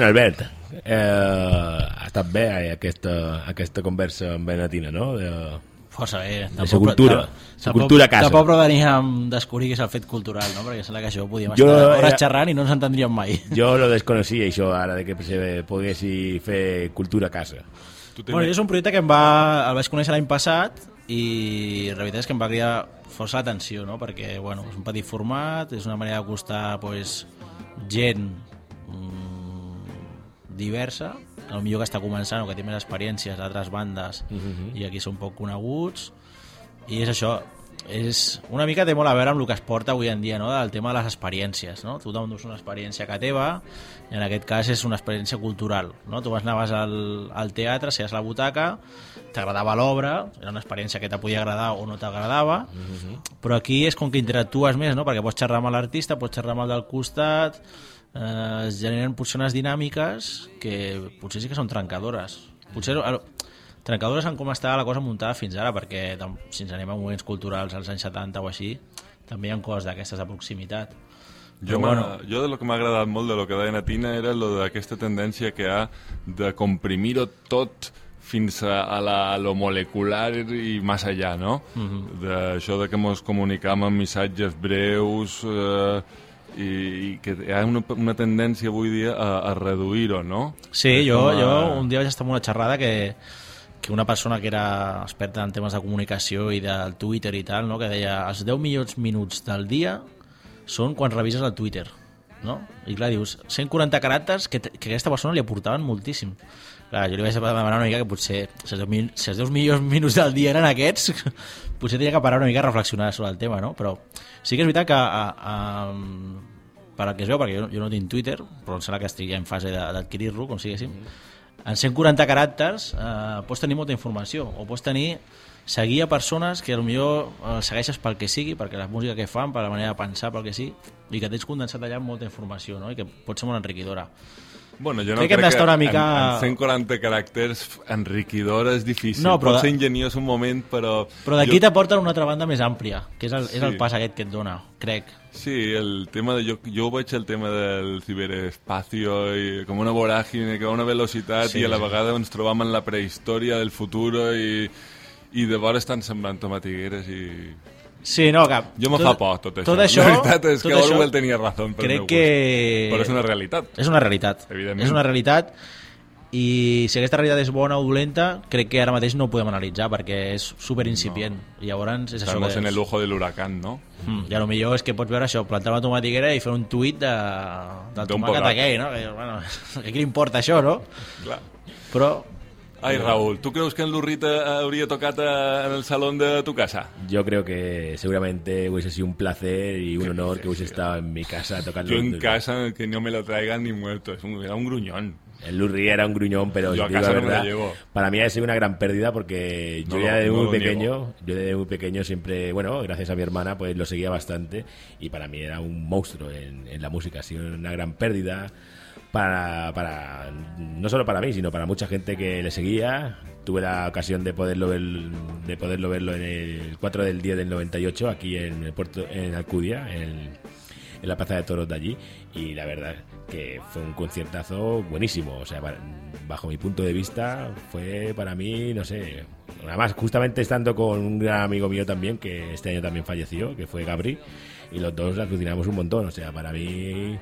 E: Bueno, Albert, eh, ha estat bé eh, aquesta, aquesta conversa amb Benatina, no? De,
O: Força bé.
E: de la cultura, la cultura a casa.
O: Tampoc amb descobrir que és el fet cultural, no? Perquè sembla que això ho podíem
E: Jo
O: estar hores
E: era-
O: xerrant i no ens entendríem mai.
E: Jo lo desconeixia, això, ara, de que se poguessi fer cultura a casa.
O: Bueno, és un projecte que em va, el vaig conèixer l'any passat i la veritat és que em va cridar força l'atenció, no? perquè bueno, és un petit format, és una manera d'acostar pues, gent diversa, que potser que està començant o que té més experiències d'altres bandes
E: Mhm.
O: i aquí són poc coneguts i és això és una mica té molt a veure amb el que es porta avui en dia, no? del tema de les experiències. No? Tothom dus una experiència que teva, i en aquest cas és una experiència cultural. No? Tu vas anaves al, al teatre, seies a la butaca, t'agradava l'obra, era una experiència que te podia agradar o no t'agradava, però aquí és com que interactues més, no? perquè pots xerrar amb l'artista, pots xerrar amb el del costat, eh, es generen potser unes dinàmiques que potser sí que són trencadores. Potser eh, trencadores en com estava la cosa muntada fins ara, perquè si ens anem a moments culturals als anys 70 o així, també hi ha coses d'aquestes de proximitat.
F: Jo, bueno. jo de lo que m'ha agradat molt de lo que deia Natina era lo d'aquesta tendència que ha de comprimir-ho tot fins a, a, la, a lo molecular i més allà, no?
O: Mhm.
F: D'això de que ens comunicam amb missatges breus eh, i, i que hi ha una, una tendència avui dia a, a reduir-ho, no?
O: Sí,
F: És
O: jo,
F: a-
O: jo un dia vaig estar en una xerrada que, que una persona que era experta en temes de comunicació i del Twitter i tal, no? que deia els 10 millors minuts del dia són quan revises el Twitter. No? I clar, dius, 140 caràcters que, que aquesta persona li aportaven moltíssim. Clar, jo li vaig demanar una mica que potser si els 10, mil- si els 10 millors minuts del dia eren aquests, potser tenia que parar una mica a reflexionar sobre el tema, no? Però sí que és veritat que a, a, per al que es veu, perquè jo, jo no tinc Twitter, però em sembla que estic ja en fase d'adquirir-lo, com siguéssim, en 140 caràcters eh, pots tenir molta informació, o pots tenir seguir a persones que potser eh, segueixes pel que sigui, perquè la música que fan, per la manera de pensar, pel que sigui, i que tens condensat allà molta informació, no? i que pot ser molt enriquidora.
F: Bueno, jo no
O: crec que hem d'estar una mica...
F: en, en 140 caràcters enriquidor és difícil.
O: No, però
F: Pot ser ingeniós un moment, però...
O: Però d'aquí
F: jo-
O: t'aporten una altra banda més àmplia, que és el, és el
F: Sí.
O: pas aquest que et dona, crec.
F: Sí, el tema de... Jo, jo veig el tema del ciberespacio i com una voràgine que va a una velocitat
O: Sí,
F: i a la
O: sí.
F: vegada ens trobam en la prehistòria del futur i, i de vora estan semblant tomatigueres i...
O: Sí, no, cap.
F: Jo me
O: tot-
F: fa por tot això.
O: tot això-
F: la veritat és que
O: això
F: Orwell tenia raó pel
O: crec
F: meu
O: que...
F: Però és una realitat.
O: És una realitat.
F: Evidentment.
O: És una realitat i si aquesta realitat és bona o dolenta, crec que ara mateix no ho podem analitzar perquè és super incipient. No. I llavors és això.
F: Estamos
O: que
F: en el lujo del huracán, ¿no?
O: Mm, I a lo millor és que pots veure això, plantar una tomatiguera i fer un tuit de, del tomàquet aquell, no? Que, bueno, a qui li importa això, no?
F: Clar.
O: Però...
F: Ai, Raúl, ¿tú crees que en Lurrita habría tocado en el salón de tu casa?
E: Yo creo que seguramente hubiese sido un placer y un honor que hubiese estado en mi casa tocando.
F: Yo en casa que no me lo traigan ni muerto, es un, era un gruñón.
E: El Lurri era un gruñón, pero
F: Yo
E: si digo la
F: no
E: verdad,
F: llevo.
E: para mí ha sido una gran pérdida porque yo
F: No
E: ya
F: lo-
E: de
F: no
E: muy pequeño,
F: niego.
E: yo desde muy pequeño siempre, bueno, gracias a mi hermana, pues lo seguía bastante y para mí era un monstruo en, en la música, ha sido una gran pérdida para, para no solo para mí, sino para mucha gente que le seguía. Tuve la ocasión de poderlo ver, de poderlo verlo en el 4 del 10 del 98 aquí en el puerto en Alcudia, en, la plaza de toros de allí. Y la verdad que fue un conciertazo buenísimo, o sea, bajo mi punto de vista fue para mí, no sé, además justamente estando con un gran amigo mío también que este año también falleció, que fue Gabri y los dos alucinamos un montón, o sea, para mí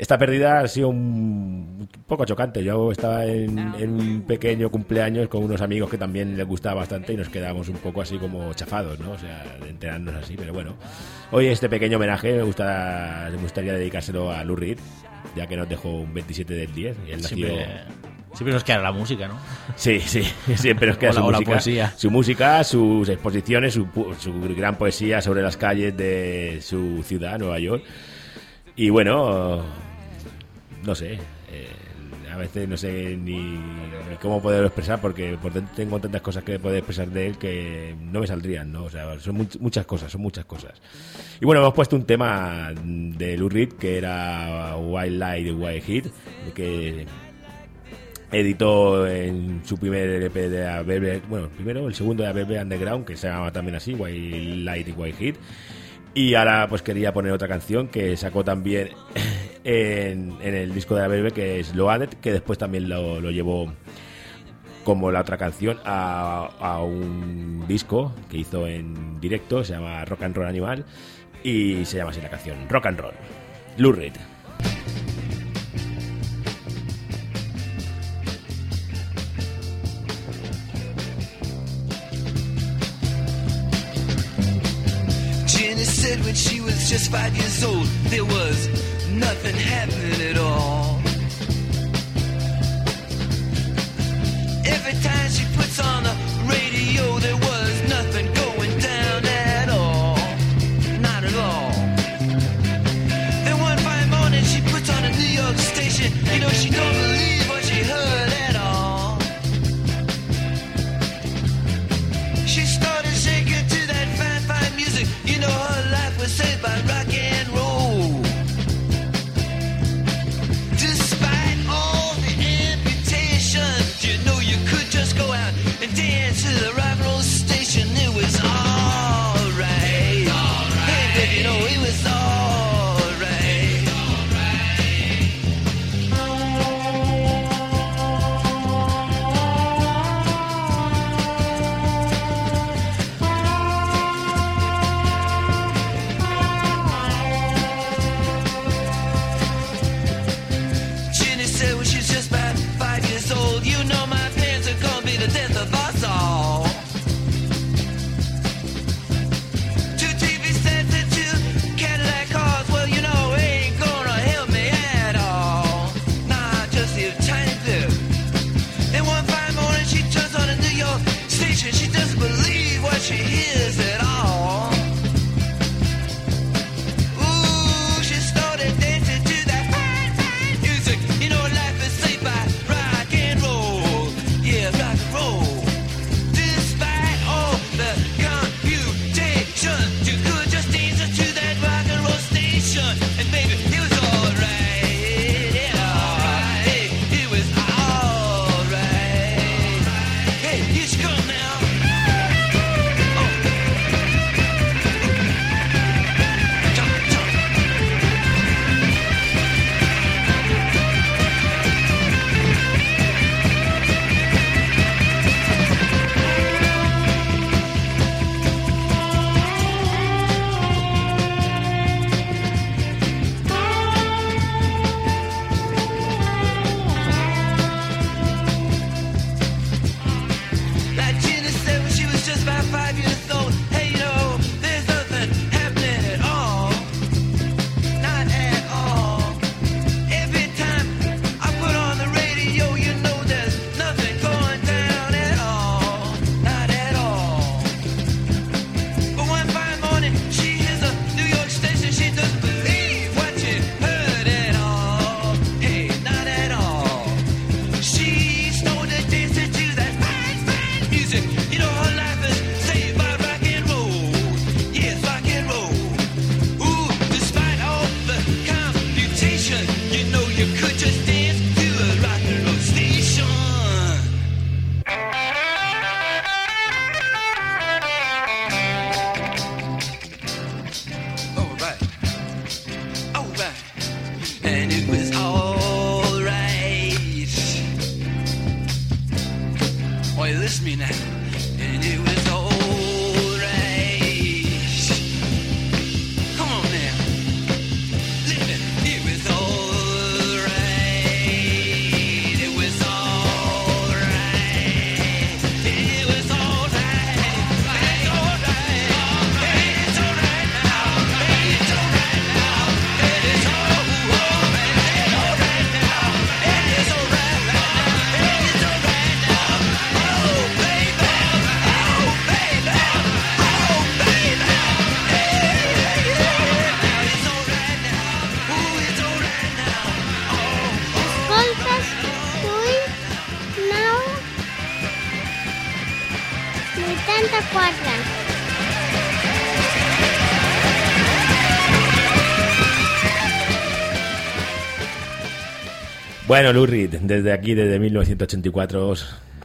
E: esta pérdida ha sido un poco chocante. Yo estaba en, en un pequeño cumpleaños con unos amigos que también les gustaba bastante y nos quedamos un poco así como chafados, ¿no? O sea, de enterarnos así, pero bueno. Hoy este pequeño homenaje me, gusta, me gustaría dedicárselo a Lou Reed, ya que nos dejó un 27 del 10 y él nació...
O: Siempre, siempre nos queda la música, ¿no?
E: Sí, sí, siempre nos queda
O: O la-
E: su
O: o la
E: música,
O: poesía.
E: su música, sus exposiciones, su, su gran poesía sobre las calles de su ciudad, Nueva York. Y bueno, no sé, eh, a veces no sé ni, cómo poderlo expresar porque por dentro tengo tantas cosas que poder expresar de él que no me saldrían, ¿no? O sea, son much- muchas cosas, son muchas cosas. Y bueno, hemos puesto un tema de Lou Reed que era Wild Light, Wild Hit, que editó en su primer EP de ABB, bueno, primero, el segundo de ABB Underground, que se llama también así, Wild Light y Wild Hit. Y ahora pues quería poner otra canción que sacó también en, el disco de la BB que es Loaded, que después también lo, llevó como la otra canción a, un disco que hizo en directo, se llama Rock and Roll Animal y se llama así la canción, Rock and Roll, Lou Reed.
R: Just five years old, there was nothing happening at all. Every time she puts on the radio, there was.
E: Bueno, Lurrit, desde aquí, desde 1984,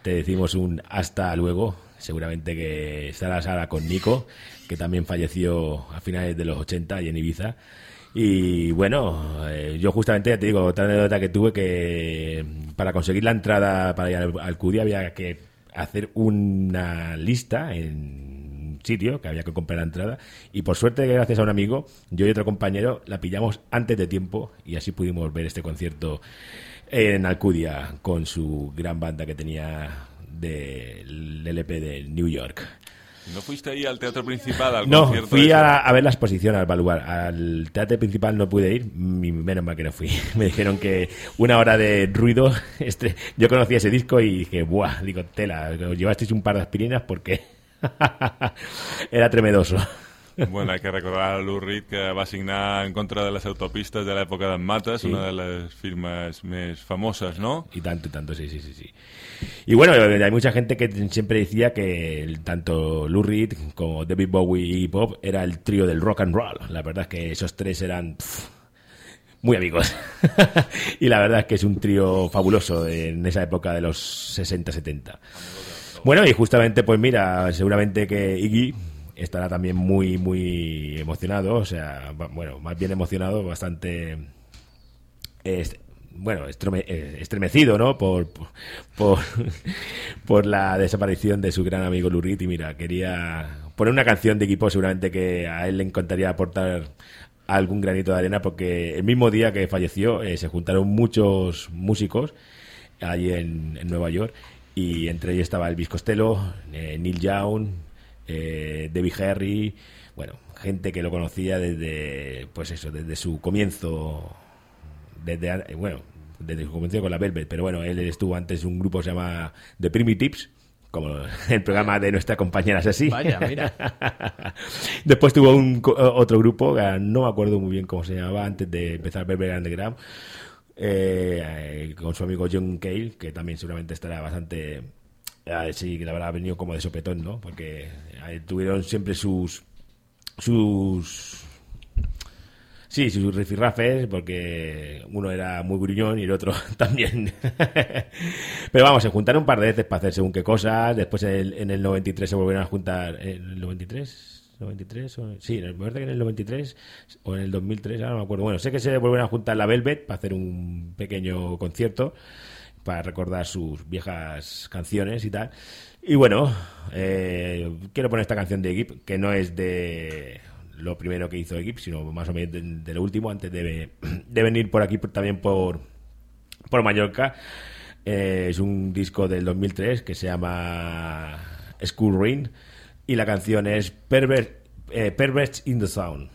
E: te decimos un hasta luego. Seguramente que estarás ahora con Nico, que también falleció a finales de los 80 y en Ibiza. Y bueno, eh, yo justamente ya te digo, otra anécdota que tuve que para conseguir la entrada para ir al, al CUDI había que hacer una lista en un sitio que había que comprar la entrada y por suerte gracias a un amigo yo y otro compañero la pillamos antes de tiempo y así pudimos ver este concierto en Alcudia con su gran banda que tenía del LP de New York.
F: ¿No fuiste ahí al teatro principal, al
E: No, fui a, a ver la exposición al Baluar. Al teatro principal no pude ir, mi- menos mal que no fui. Me dijeron que una hora de ruido. Este, yo conocía ese disco y dije, ¡buah! Digo, tela, os llevasteis un par de aspirinas porque era tremedoso.
F: Bueno, hay que recordar a Lou Reed que va signar en contra de las autopistas de la época de Matas,
E: Sí.
F: una de las firmas más famosas, ¿no?
E: Y tanto, y tanto, sí, sí, sí, sí. Y bueno, hay mucha gente que siempre decía que tanto Lou Reed como David Bowie y Bob era el trío del rock and roll. La verdad es que esos tres eran muy amigos. y la verdad es que es un trío fabuloso en esa época de los 60-70. Bueno, y justamente, pues mira, seguramente que Iggy estará también muy, muy emocionado, o sea, bueno, más bien emocionado, bastante es- bueno, eh, estremecido, ¿no? Por, por, por, la desaparición de su gran amigo Lurid. Y mira, quería poner una canción de equipo, seguramente que a él le encantaría aportar algún granito de arena, porque el mismo día que falleció eh, se juntaron muchos músicos allí en, en Nueva York, y entre ellos estaba Elvis Costello, eh, Neil Young, eh, Debbie Harry, bueno, gente que lo conocía desde, pues eso, desde su comienzo desde eh, bueno desde su comienzo con la Velvet pero bueno él estuvo antes en un grupo que se llama The Primitives como el programa de nuestra compañera Ceci
O: Vaya, mira.
E: después tuvo un co- otro grupo no me acuerdo muy bien cómo se llamaba antes de empezar Velvet Underground eh, eh, con su amigo John Cale que también seguramente estará bastante eh, sí que la verdad ha venido como de sopetón no porque tuvieron siempre sus sus Sí, sus rifirrafes, porque uno era muy gruñón y el otro también. Pero vamos, se juntaron un par de veces para hacer según qué cosas. Después en el, en el 93 se volvieron a juntar. ¿En el 93? ¿93? O- sí, me que en el 93 o en el 2003, ahora no me acuerdo. Bueno, sé que se volvieron a juntar la Velvet para hacer un pequeño concierto para recordar sus viejas canciones y tal. Y bueno, eh, quiero poner esta canción de Egip, que no es de lo primero que hizo Egip, sino más o menos de, lo último, antes de, de venir por aquí también por, por Mallorca. Eh, es un disco del 2003 que se llama School Ring y la canción es Pervert, eh, Perverts in the Sound.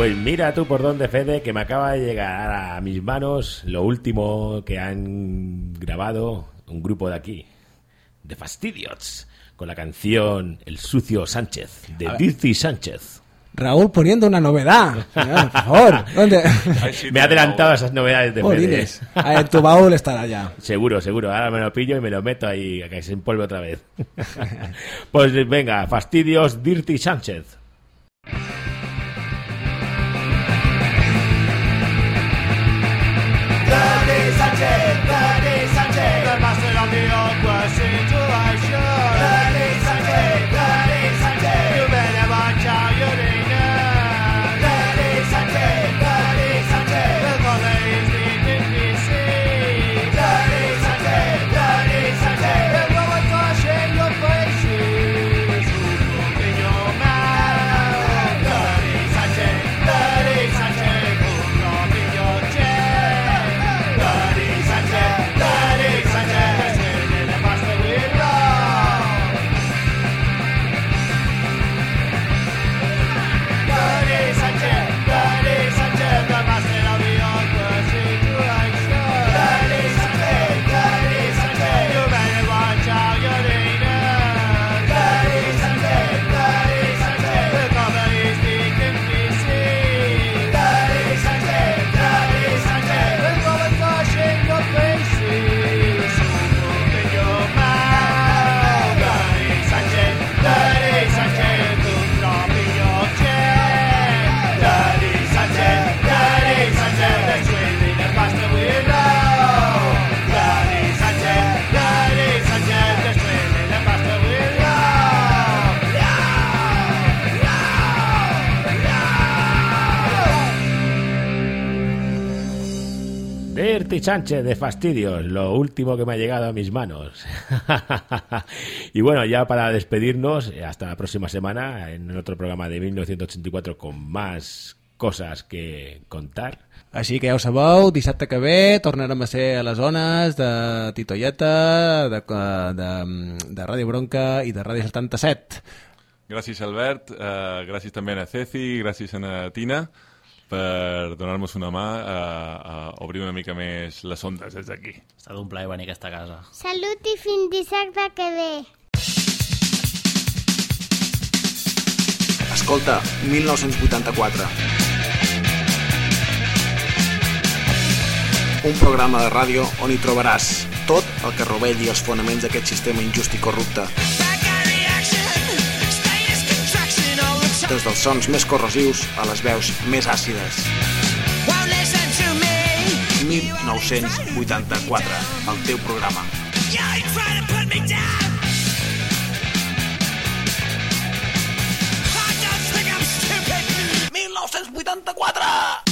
M: Pues mira tú por dónde, Fede, que me acaba de llegar a mis manos lo último que han grabado un grupo de aquí, de Fastidiots, con la canción El sucio Sánchez, de. Dirty Sánchez.
C: Raúl poniendo una novedad. Por favor. ¿Dónde?
M: Me ha adelantado a esas novedades de Fede.
C: Jolines. En tu baúl estará ya.
M: Seguro, seguro. Ahora me lo pillo y me lo meto ahí a que se empolve otra vez. pues venga, Fastidios Dirty Sánchez. Dirty Sánchez de Fastidios, lo último que me ha llegado a mis manos. y bueno, ya para despedirnos, eh, hasta la próxima semana en otro programa de 1984 con más cosas que contar.
C: Així que ja ho sabeu, dissabte que ve tornarem a ser a les zones de Titoieta, de, de, de Ràdio Bronca i de Ràdio 77.
F: Gràcies, Albert. Uh, gràcies també a Ceci, gràcies a Tina per donar-nos una mà a, a obrir una mica més les ondes des d'aquí.
O: Ha estat un plaer venir a aquesta casa.
R: Salut i fins dissabte que ve.
S: Escolta, 1984. Un programa de ràdio on hi trobaràs tot el que rovelli els fonaments d'aquest sistema injust i corrupte. Des dels sons més corrosius a les veus més àcides. 1984, el teu programa.
H: 1984!